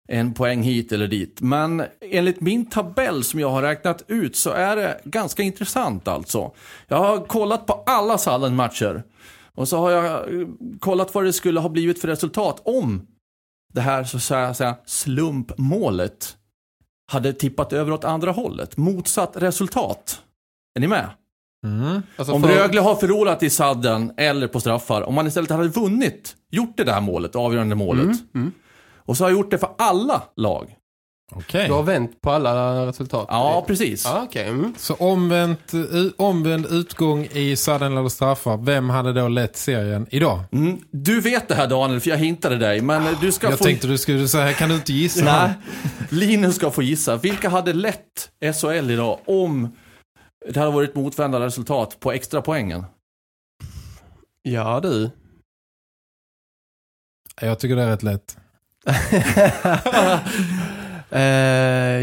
En poäng hit eller dit. Men enligt min tabell som jag har räknat ut så är det ganska intressant alltså. Jag har kollat på alla Sallen-matcher. Och så har jag eh, kollat vad det skulle ha blivit för resultat om det här så att säga slumpmålet hade tippat över åt andra hållet. Motsatt resultat. Är ni med? Mm. Alltså om för- Rögle har förlorat i sadden eller på straffar, om man istället hade vunnit, gjort det där målet, avgörande målet. Mm, mm. Och så har jag gjort det för alla lag. Okej. Du har vänt på alla resultat? Ja, precis. Ja, okej. Mm. Så omvänt, u- omvänd utgång i sadden eller straffar. Vem hade då lett serien idag? Mm. Du vet det här Daniel, för jag hintade dig, men du ska Jag få... tänkte du skulle säga, kan du inte gissa? Nej, Linus ska få gissa. Vilka hade lett SHL idag om det hade varit motvända resultat på extra poängen. Ja du. Jag tycker det är rätt lätt. [laughs] eh,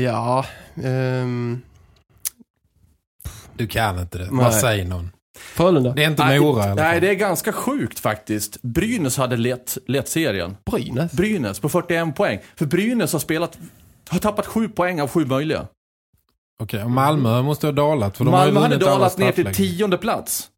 ja. ehm, Du kan inte det. Nej. Vad säger någon? Frölunda. Det är inte Nej, Mora i alla Nej, fall. det är ganska sjukt faktiskt. Brynäs hade lett, lett serien. Brynäs. Brynäs på 41 poäng. För Brynäs har spelat, har tappat 7 poäng av 7 möjliga. Okej, och Malmö måste ha dalat. För de Malmö hade dalat ner till tionde plats.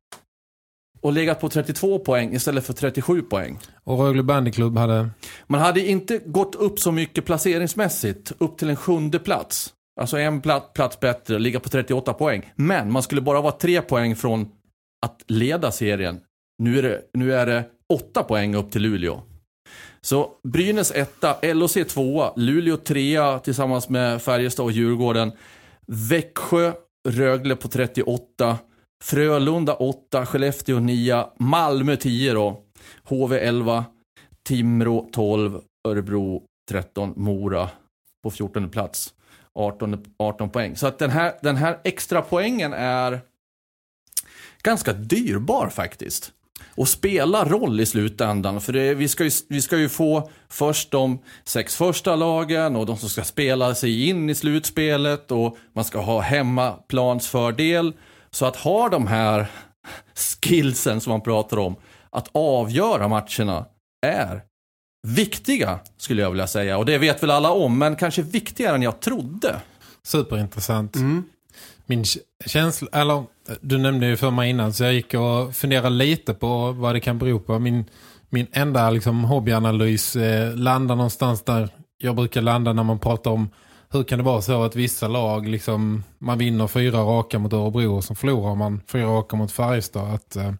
Och legat på 32 poäng istället för 37 poäng. Och Rögle bandyklubb hade... Man hade inte gått upp så mycket placeringsmässigt, upp till en sjunde plats. Alltså en plats bättre, ligga på 38 poäng. Men man skulle bara vara tre poäng från att leda serien. Nu är det, nu är det åtta poäng upp till Luleå. Så Brynäs etta, LOC tvåa, Luleå trea tillsammans med Färjestad och Djurgården. Växjö, Rögle på 38. Frölunda 8, Skellefteå 9, Malmö 10 då. HV 11, Timrå 12, Örebro 13, Mora på 14 plats. 18, 18 poäng. Så att den här, den här extra poängen är ganska dyrbar faktiskt. Och spelar roll i slutändan. För det, vi, ska ju, vi ska ju få först de sex första lagen och de som ska spela sig in i slutspelet och man ska ha hemmaplansfördel. Så att ha de här skillsen som man pratar om, att avgöra matcherna är viktiga skulle jag vilja säga. Och det vet väl alla om, men kanske viktigare än jag trodde. Superintressant. Mm. Min känsla, eller du nämnde ju för mig innan så jag gick och funderade lite på vad det kan bero på. Min, min enda liksom, hobbyanalys eh, landar någonstans där jag brukar landa när man pratar om hur kan det vara så att vissa lag liksom, man vinner fyra raka mot Örebro och så förlorar man fyra raka mot Färjestad. Att, eh,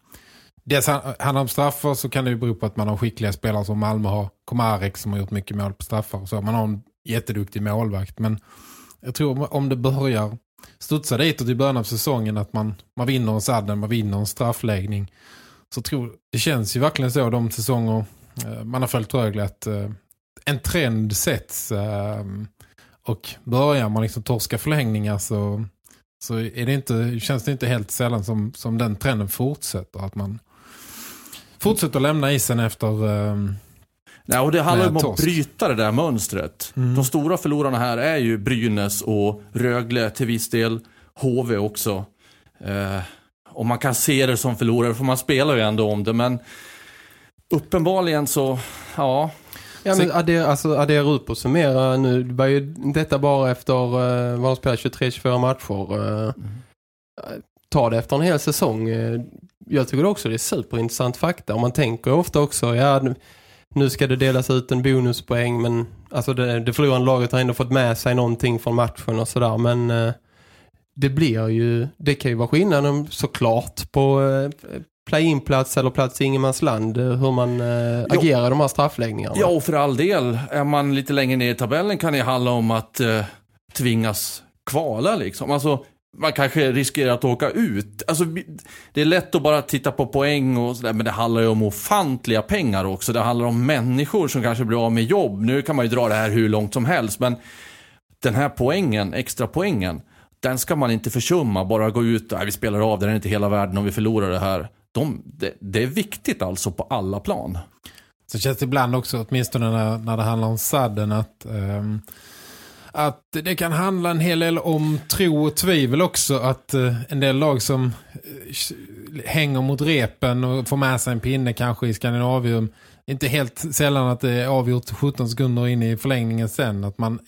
dels handlar om straffar så kan det ju bero på att man har skickliga spelare som Malmö har. Komarek som har gjort mycket mål på straffar och så. Man har en jätteduktig målvakt men jag tror om det börjar studsade ditåt i början av säsongen att man, man vinner en sadden, man vinner en straffläggning. Så tror det känns ju verkligen så de säsonger eh, man har följt Rögle att eh, en trend sätts eh, och börjar man liksom torska förlängningar så, så är det inte, känns det inte helt sällan som, som den trenden fortsätter att man fortsätter lämna isen efter Nej, och det handlar om att bryta det där mönstret. Mm. De stora förlorarna här är ju Brynäs och Rögle till viss del. HV också. Eh, och man kan se det som förlorare för man spelar ju ändå om det. Men uppenbarligen så, ja. Ja, men addera, alltså, addera upp och summera nu. Det var ju detta bara efter uh, vad de spelar 23-24 matcher. eh, Ta det efter en hel säsong. Eh, jag tycker också det är superintressant fakta. Och man tänker ofta också, ja nu- ska det delas ut en bonuspoäng. Men alltså det, det förlorande laget har ändå fått med sig någonting från matchen och sådär. Men eh, det blir ju, det kan ju vara skillnaden såklart på uh, play-in-plats eller plats i ingenmansland. eh, hur man Jo. agerar i de här straffläggningarna. Ja, och för all del. Är man lite längre ner i tabellen kan det handla om att eh, tvingas kvala liksom. Alltså, man kanske riskerar att åka ut. Alltså, det är lätt att bara titta på poäng och sådär, men det handlar ju om ofantliga pengar också. Det handlar om människor som kanske blir av med jobb. Nu kan man ju dra det här hur långt som helst, men den här poängen, extra poängen, den ska man inte försumma. Bara gå ut, nej, vi spelar av, det är inte hela världen om vi förlorar det här. De, det, det är viktigt alltså på alla plan. Så känns det ibland också, åtminstone när, när det handlar om sadden, att, Um att det kan handla en hel del om tro och tvivel också. Att eh, en del lag som eh, hänger mot repen och får med sig en pinne kanske i Skandinavium. Inte helt sällan att det är avgjort 17 sekunder in i förlängningen sen. Att man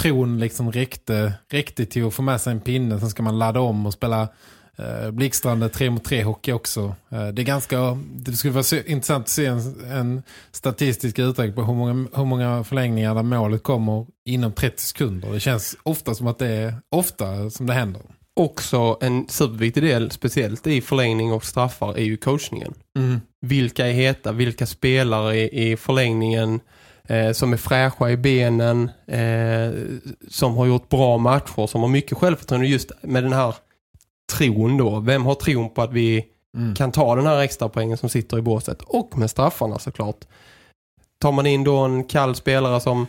tron liksom räckte, räckte till att få med sig en pinne. Sen ska man ladda om och spela eh, Blixtrande 3 mot 3 hockey också. Eh, det är ganska, det skulle vara intressant att se en, en statistisk uträkning på hur många, hur många förlängningar där målet kommer inom 30 sekunder. Det känns ofta som att det är ofta som det händer. också en superviktig del, speciellt i förlängning och straffar, är ju coachningen. Mm. Vilka är heta, vilka spelare i, i förlängningen eh, som är fräscha i benen, eh, som har gjort bra matcher, som har mycket självförtroende just med den här tron då. Vem har tron på att vi Mm. kan ta den här extra poängen som sitter i båset och med straffarna såklart. Tar man in då en kall spelare som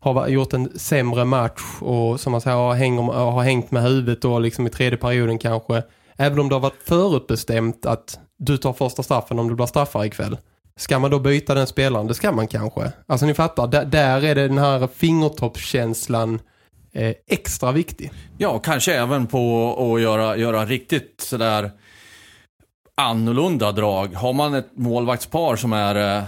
har gjort en sämre match och som man säger har, hänger, har hängt med huvudet då liksom i tredje perioden kanske. Även om det har varit förutbestämt att du tar första straffen om du blir straffar ikväll. Ska man då byta den spelaren? Det ska man kanske. Alltså ni fattar, där, där är det den här fingertoppskänslan eh, extra viktig. Ja, kanske även på att göra, göra riktigt sådär annorlunda drag. Har man ett målvaktspar som är eh,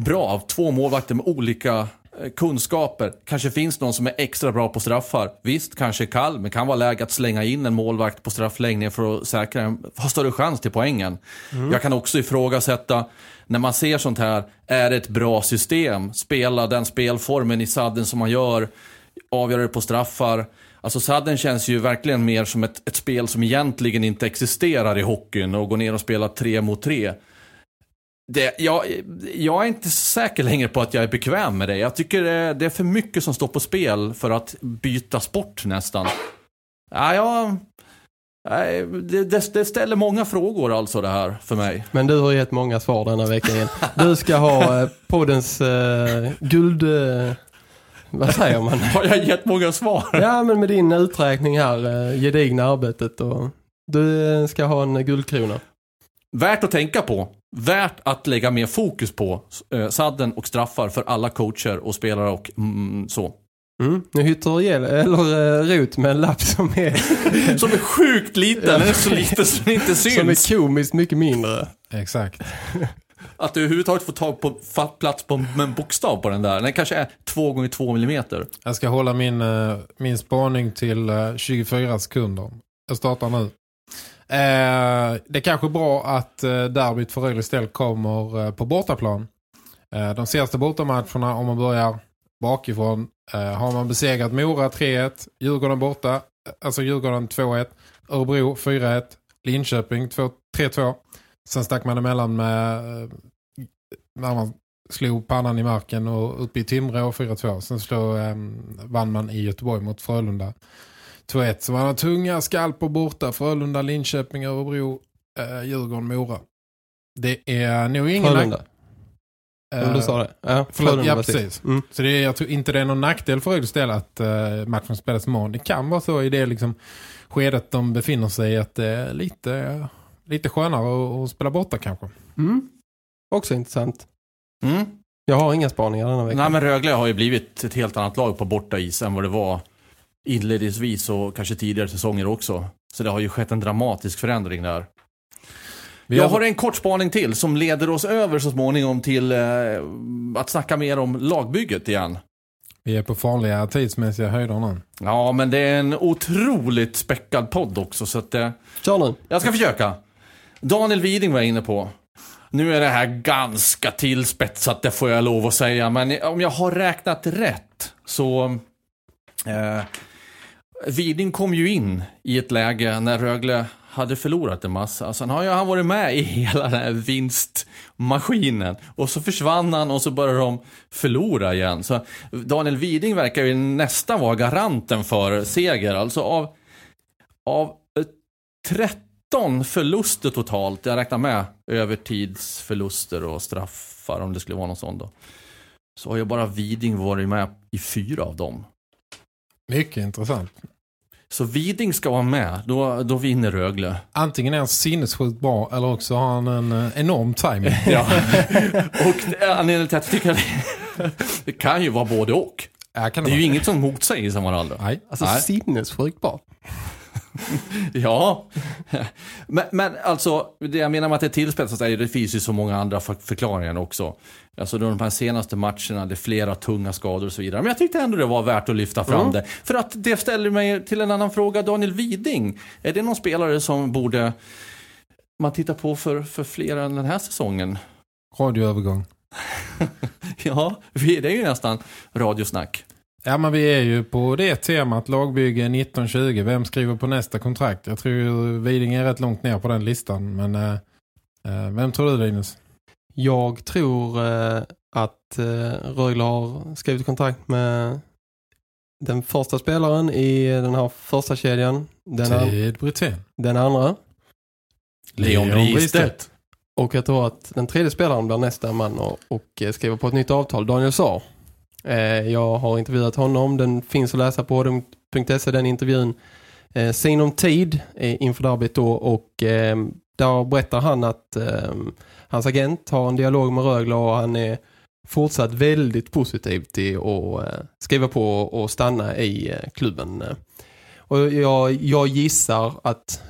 bra, två målvakter med olika eh, kunskaper. Kanske finns någon som är extra bra på straffar. Visst, kanske kall, men kan vara läge att slänga in en målvakt på straffläggning för att säkra en, ha större chans till poängen. Jag kan också ifrågasätta, när man ser sånt här, är det ett bra system? Spela den spelformen i sadden som man gör, avgöra det på straffar. Alltså sadden känns ju verkligen mer som ett, ett spel som egentligen inte existerar i hockeyn och gå ner och spela tre mot tre. Det, jag, jag är inte säker längre på att jag är bekväm med det. Jag tycker det, det är för mycket som står på spel för att byta sport nästan. Ja, jag, det, det, det ställer många frågor alltså det här för mig. Men du har gett många svar denna veckan igen. Du ska ha eh, poddens eh, guld... Eh, vad säger man? [laughs] Har jag gett många svar? Ja, men med din uträkning här, eh, gedigna arbetet och du eh, ska ha en guldkrona. Värt att tänka på. Värt att lägga mer fokus på eh, sadden och straffar för alla coacher och spelare och mm, så. Mm. Nu hytter ihjäl, eller eh, rot med en lapp som är, [laughs] Som är sjukt liten, så liten den inte som är syns. komiskt mycket mindre. Exakt. Att du överhuvudtaget får tag på plats på en bokstav på den där. Den kanske är 2 gånger 2 millimeter. Jag ska hålla min, eh, min spaning till eh, 24 sekunder. Jag startar nu. Eh, det är kanske bra att derbyt för Rögle ställ kommer på bortaplan. De senaste bortamatcherna, om man börjar bakifrån, har man besegrat Mora 3-1, Djurgården borta, alltså Djurgården 2-1, Örebro 4-1, Linköping 3-2. Sen stack man emellan med eh, när man slog pannan i marken och uppe i Timrå 4-2. Sen slog, eh, vann man i Göteborg mot Frölunda 2-1. Så man har tunga skalper borta. Frölunda, Linköping, Örebro, eh, Djurgården, Mora. Det är nog ingen... Frölunda. Eh, Om du sa det. Ja, Förlåt, ja, precis. Mm. Så det är, jag tror inte det är någon nackdel för Rögles del att eh, matchen spelas imorgon. Det kan vara så i det liksom, skedet de befinner sig att det är lite, lite skönare att, spela borta kanske. Mm. Också intressant. Mm. Jag har inga spaningar denna vecka. Nej men Rögle har ju blivit ett helt annat lag på borta is än vad det var inledningsvis och kanske tidigare säsonger också. Så det har ju skett en dramatisk förändring där. Vi Jag har- har en kort spaning till som leder oss över så småningom till eh, att snacka mer om lagbygget igen. Vi är på farliga tidsmässiga höjder nu. Ja, men det är en otroligt späckad podd också så att eh, Kör nu. jag ska försöka. Daniel Widing var jag inne på. Nu är det här ganska tillspetsat, det får jag lov att säga. Men om jag har räknat rätt så... Eh, Widing kom ju in i ett läge när Rögle hade förlorat en massa. Sen har ju han varit med i hela den här vinstmaskinen. Och så försvann han och så började de förlora igen. Så Daniel Widing verkar ju nästan vara garanten för seger. Alltså av, av 30 19 förluster totalt. Jag räknar med övertidsförluster och straffar om det skulle vara någon sån då. Så har ju bara Viding varit med i fyra av dem. Mycket intressant. Så Viding ska vara med, då, då vinner Rögle. Antingen är han sinnessjukt bra eller också har han en eh, enorm timing. [laughs] ja. och eh, anledningen till att jag tycker det, det kan ju vara både och. Kan det, det är vara. ju inget som motsäger sig varandra. Nej. Alltså Nej. sinnessjukt bra. [laughs] Ja, men, men alltså det jag menar med att det är tillspetsat är det finns ju så många andra för- förklaringar också. Alltså de här senaste matcherna, det är flera tunga skador och så vidare. Men jag tyckte ändå det var värt att lyfta fram Mm. det. För att det ställer mig till en annan fråga. Daniel Widing, är det någon spelare som borde man titta på för, för fler än den här säsongen? Radioövergång. [laughs] Ja, det är ju nästan radiosnack. Ja, men vi är ju på det temat lagbygge 1920. Vem skriver på nästa kontrakt? Jag tror ju Widing är rätt långt ner på den listan. Men eh, eh, vem tror du Linus? Jag tror eh, att eh, Rögle har skrivit kontrakt med den första spelaren i den här första kedjan. Den, Ted Brithén. den andra. Leon Leon Bristedt. Och jag tror att den tredje spelaren blir nästa man och, och eh, skriver på ett nytt avtal. Daniel Saar. Eh, jag har intervjuat honom. Den finns att läsa på hodem.se, den intervjun. Eh, sin om tid eh, inför derbyt då och eh, där berättar han att eh, hans agent har en dialog med Rögle och han är fortsatt väldigt positiv till att eh, skriva på och stanna i eh, klubben. Och jag, jag gissar att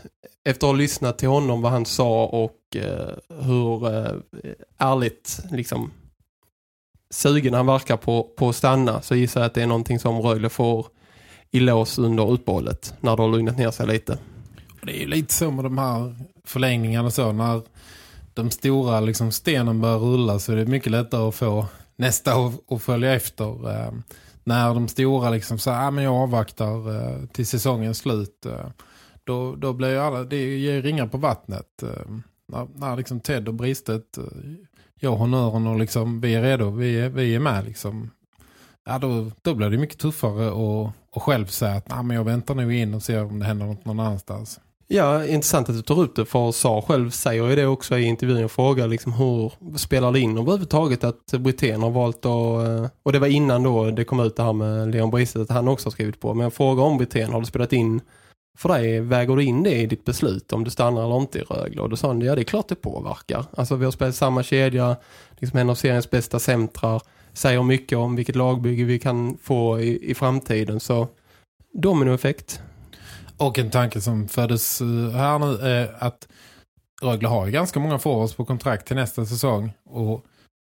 efter att ha lyssnat till honom vad han sa och eh, hur eh, ärligt liksom sugen han verkar på, på att stanna så gissar jag att det är någonting som Rögle får i lås under uppehållet när det har lugnat ner sig lite. Det är ju lite så med de här förlängningarna så när de stora liksom, stenen börjar rulla så är det mycket lättare att få nästa att följa efter. Eh, när de stora liksom så här, men jag avvaktar eh, till säsongens slut eh, då, då blir ju alla, det ger ringar på vattnet. När, när liksom Ted och Bristet jag gör honören och liksom vi är redo, vi är, vi är med liksom. Ja, då, då blir det mycket tuffare att, själv säga att nah, men jag väntar nu in och ser om det händer något någon annanstans. Ja, intressant att du tar upp det för Sa själv säger ju det också i intervjun och frågar liksom hur spelar det in överhuvudtaget att Britén har valt att, eh, och det var innan då det kom ut det här med Leon Bristet att han också har skrivit på, men jag frågar om Britén har du spelat in för dig, väger du in det i ditt beslut om du stannar eller inte i Rögle? Och då sa han, ja det är klart det påverkar. Alltså vi har spelat samma kedja, liksom en av seriens bästa centrar, säger mycket om vilket lagbygge vi kan få i, i framtiden. Så dominoeffekt. Och en tanke som föddes eh, här nu är att Rögle har ju ganska många forwards på kontrakt till nästa säsong. Och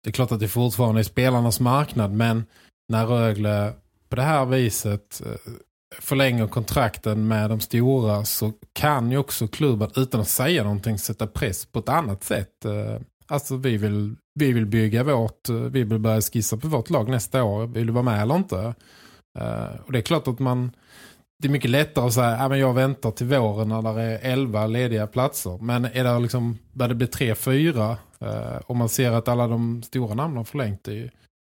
det är klart att det fortfarande är spelarnas marknad, men när Rögle på det här viset eh, förlänger kontrakten med de stora så kan ju också klubben utan att säga någonting sätta press på ett annat sätt. Eh, alltså vi vill, vi vill bygga vårt, eh, vi vill börja skissa på vårt lag nästa år. Vill du vara med eller inte? Eh, och det är klart att man det är mycket lättare att säga att jag väntar till våren när det är 11 lediga platser. Men är det liksom, där det blir 3-4 och man ser att alla de stora namnen har förlängt det är ju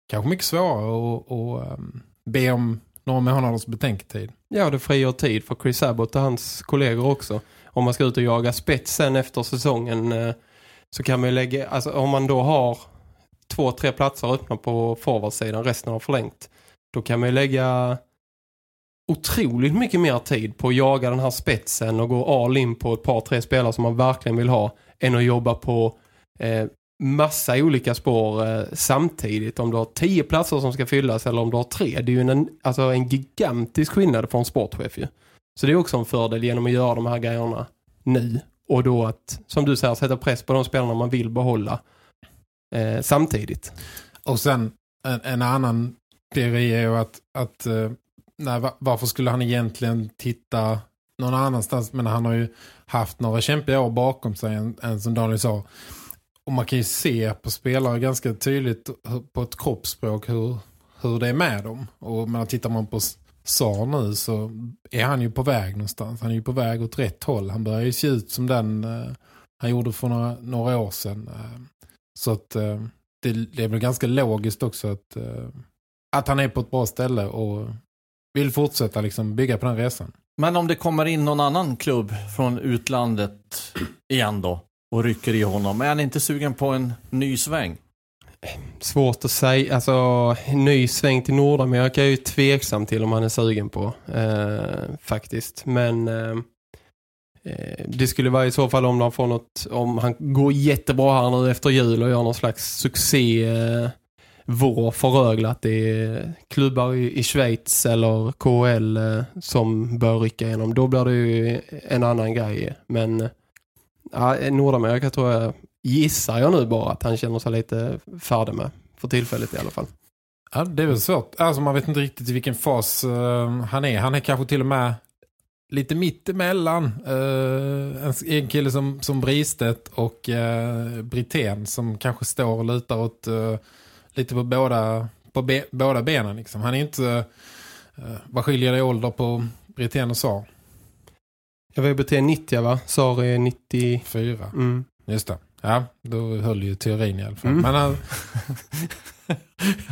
kanske mycket svårare att, att ehm, be om några månaders betänketid. Ja, det frigör tid för Chris Abbott och hans kollegor också. Om man ska ut och jaga spetsen efter säsongen eh, så kan man ju lägga, alltså om man då har två, tre platser öppna på forwardsidan, resten har förlängt. Då kan man ju lägga otroligt mycket mer tid på att jaga den här spetsen och gå all in på ett par, tre spelare som man verkligen vill ha än att jobba på eh, massa olika spår eh, samtidigt. Om du har tio platser som ska fyllas eller om du har tre. Det är ju en, alltså en gigantisk skillnad för en sportchef ju. Så det är också en fördel genom att göra de här grejerna nu. Och då att, som du säger, sätta press på de spelarna man vill behålla eh, samtidigt. Och sen en, en annan teori är ju att, att eh, nej, varför skulle han egentligen titta någon annanstans? Men han har ju haft några kämpiga år bakom sig, en, en som Daniel sa. Och man kan ju se på spelare ganska tydligt på ett kroppsspråk hur, hur det är med dem. Och men tittar man på Sar nu så är han ju på väg någonstans. Han är ju på väg åt rätt håll. Han börjar ju se ut som den eh, han gjorde för några, några år sedan. Eh, så att eh, det, det är väl ganska logiskt också att, eh, att han är på ett bra ställe och vill fortsätta liksom bygga på den resan. Men om det kommer in någon annan klubb från utlandet igen då och rycker i honom, är han inte sugen på en ny sväng? Svårt att säga. Alltså, en ny sväng till Nordamerika är ju tveksam till om han är sugen på. Eh, faktiskt. Men eh, eh, det skulle vara i så fall om han får något, om han går jättebra här nu efter jul och gör någon slags succé eh, vår för Rögle att det är klubbar i, i Schweiz eller KL eh, som bör rycka igenom. Då blir det ju en annan grej. Men ja, Nordamerika tror jag, gissar jag nu bara att han känner sig lite färdig med. För tillfället i alla fall. Ja, det är väl svårt. Alltså man vet inte riktigt i vilken fas uh, han är. Han är kanske till och med lite mittemellan. Uh, eh, en, en kille som, som Bristet och eh, uh, Britten som kanske står och lutar åt... Uh, lite på båda, på be, båda benen. Liksom. Han är inte... Uh, vad skiljer det i ålder på Britten och Sar? Jag var Britten 90 va? Sar är 94. Mm. Just det. Ja, då höll ju teorin i alla fall. Mm. Men han, [laughs]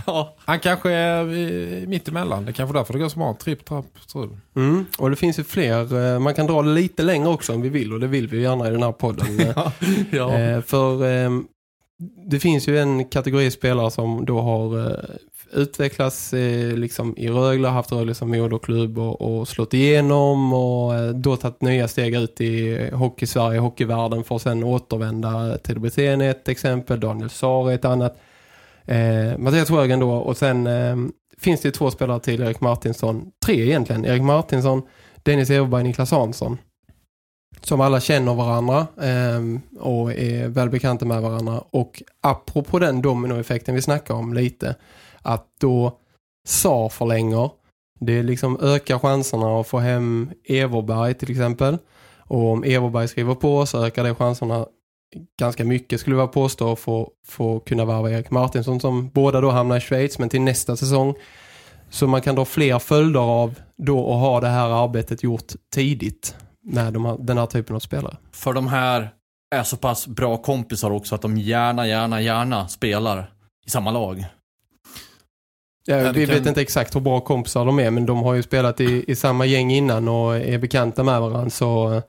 ja, han kanske är mitt emellan. Det är kanske därför det går smart. Tripp, trapp, trull. Mm. Och det finns ju fler. Eh, man kan dra lite längre också om vi vill. Och det vill vi gärna i den här podden. [laughs] ja, ja. Eh, för det finns ju en kategori spelare som då har utvecklats utvecklas eh, liksom i Rögle, haft Rögle som moderklubb och, och slått igenom och eh, då tagit nya steg ut i hockey-Sverige, hockeyvärlden för att sen återvända till Brithén ett exempel, Daniel Sari ett annat. Eh, Mattias Rögen då och sen eh, finns det två spelare till Erik Martinsson, tre egentligen, Erik Martinsson, Dennis Everberg, Niklas Hansson som alla känner varandra eh, och är välbekanta med varandra. Och apropå den dominoeffekten vi snackar om lite, att då SAR förlänger, det liksom ökar chanserna att få hem Everberg till exempel. Och om Everberg skriver på så ökar det chanserna ganska mycket skulle jag påstå för att få kunna varva Erik Martinsson som båda då hamnar i Schweiz men till nästa säsong. Så man kan då fler följder av då att ha det här arbetet gjort tidigt med de här, den här typen av spelare. För de här är så pass bra kompisar också att de gärna, gärna, gärna spelar i samma lag. Ja, vi kan... vet inte exakt hur bra kompisar de är men de har ju spelat i, i samma gäng innan och är bekanta med varandra så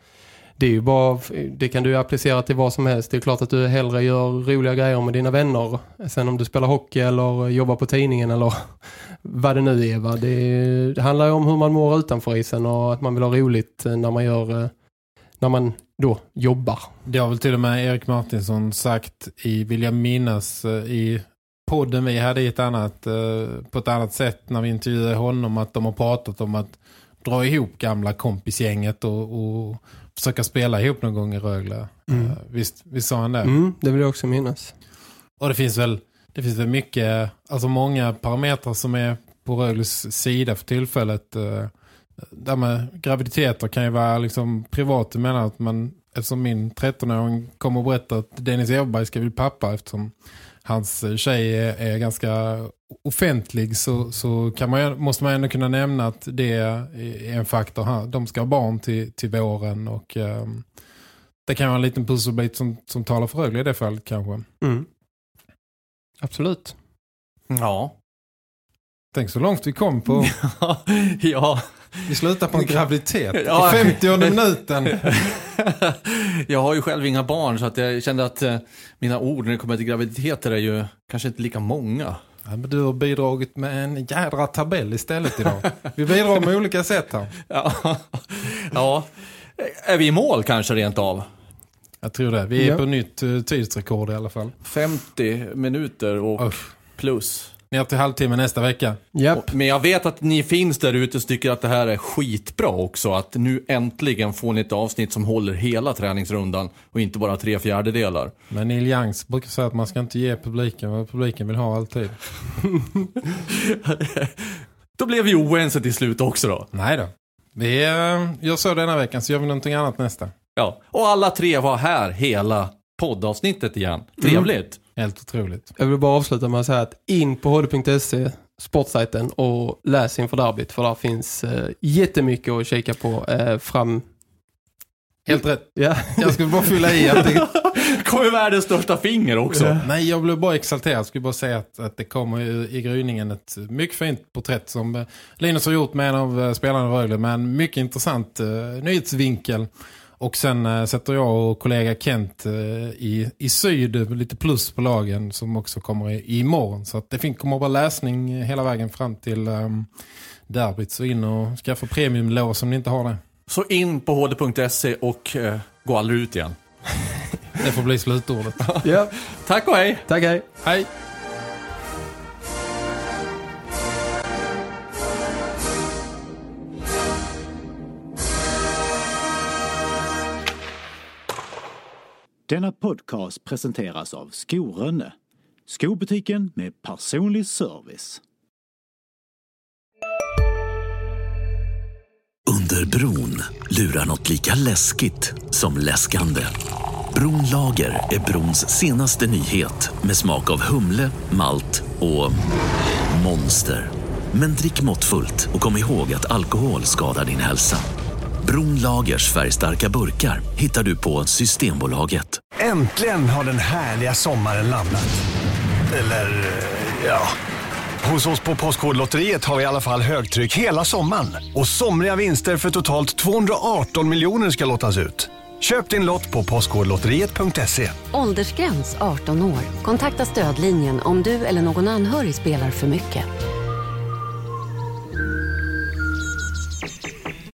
det är ju bara, det kan du applicera till vad som helst. Det är klart att du hellre gör roliga grejer med dina vänner. Sen om du spelar hockey eller jobbar på tidningen eller [laughs] vad det nu är. Va? Det, det handlar ju om hur man mår utanför isen och att man vill ha roligt när man gör när man då jobbar. Det har väl till och med Erik Martinsson sagt i, vill jag minnas, i podden vi hade ett annat, på ett annat sätt när vi intervjuade honom att de har pratat om att dra ihop gamla kompisgänget och, och försöka spela ihop någon gång i Rögle. Mm. Uh, visst, visst sa han det? Mm, det vill jag också minnas. Och det finns väl det finns väl mycket, alltså många parametrar som är på Rögles sida för tillfället. Uh, där med graviditeter kan ju vara liksom privat emellan att man, eftersom min 13-åring kommer och berättar att Dennis Everberg ska bli pappa eftersom hans tjej är, är ganska offentlig så, så kan man, måste man ändå kunna nämna att det är en faktor. De ska ha barn till, till våren och um, det kan vara en liten pusselbit som, som talar för Rögle i det fallet kanske. Mm. Absolut. Ja. Tänk så långt vi kom på... [laughs] ja. Vi slutar på en graviditet. Ja. I 50 [laughs] minuten. jag har ju själv inga barn så att jag kände att eh, mina ord när det kommer till graviditeter är ju kanske inte lika många. Ja, men du har bidragit med en jädra tabell istället idag. Vi bidrar med olika sätt här. [laughs] Ja. ja. Är vi i mål kanske rent av? Jag tror det. Vi är ja. på nytt uh, tidsrekord i alla fall. 50 minuter och Uff. plus. Ner till halvtimme nästa vecka. Yep. Men jag vet att ni finns där ute och tycker att det här är skitbra också. Att nu äntligen får ni ett avsnitt som håller hela träningsrundan och inte bara tre fjärdedelar. Men Neil Youngs brukar säga att man ska inte ge publiken vad publiken vill ha alltid. [laughs] då blev vi oense till slut också då. Nej då. Vi eh, gör så denna veckan så gör vi någonting annat nästa. Ja, och alla tre var här hela poddavsnittet igen. Trevligt. Mm. Helt otroligt. Jag vill bara avsluta med att säga att in på hd.se sportsajten och läs inför derbyt för där finns eh, jättemycket att kika på eh, fram Helt rätt. Ja. Jag skulle bara fylla i att det... [laughs] kommer världens största finger också. Ja. Nej, jag blev bara exalterad. Jag skulle bara säga att, att det kommer i gryningen ett mycket fint porträtt som eh, Linus har gjort med en av eh, spelarna i Rögle med en mycket intressant uh, nyhetsvinkel. Och sen äh, sätter jag och kollega Kent äh, i, i syd lite plus på lagen som också kommer i, imorgon. Så att det kommer att vara läsning hela vägen fram till ähm, derbyt. Så in och skaffa premiumlås om ni inte har det. Så in på hd.se och äh, gå aldrig ut igen. [laughs] det får bli slutordet. [laughs] ja. Tack och hej. Tack hej. Hej. Denna podcast presenteras av Skorönne. Skobutiken med personlig service. Under bron lurar något lika läskigt som läskande. Bronlager är brons senaste nyhet med smak av humle, malt och monster. Men drick måttfullt och kom ihåg att alkohol skadar din hälsa. Bronlagers färgstarka burkar hittar du på Systembolaget. Äntligen har den härliga sommaren landat. Eller, ja... Hos oss på Postkodlotteriet har vi i alla fall högtryck hela sommaren. Och somriga vinster för totalt 218 miljoner ska lottas ut. Köp din lott på Postkodlotteriet.se. Åldersgräns 18 år. Kontakta stödlinjen om du eller någon anhörig spelar för mycket.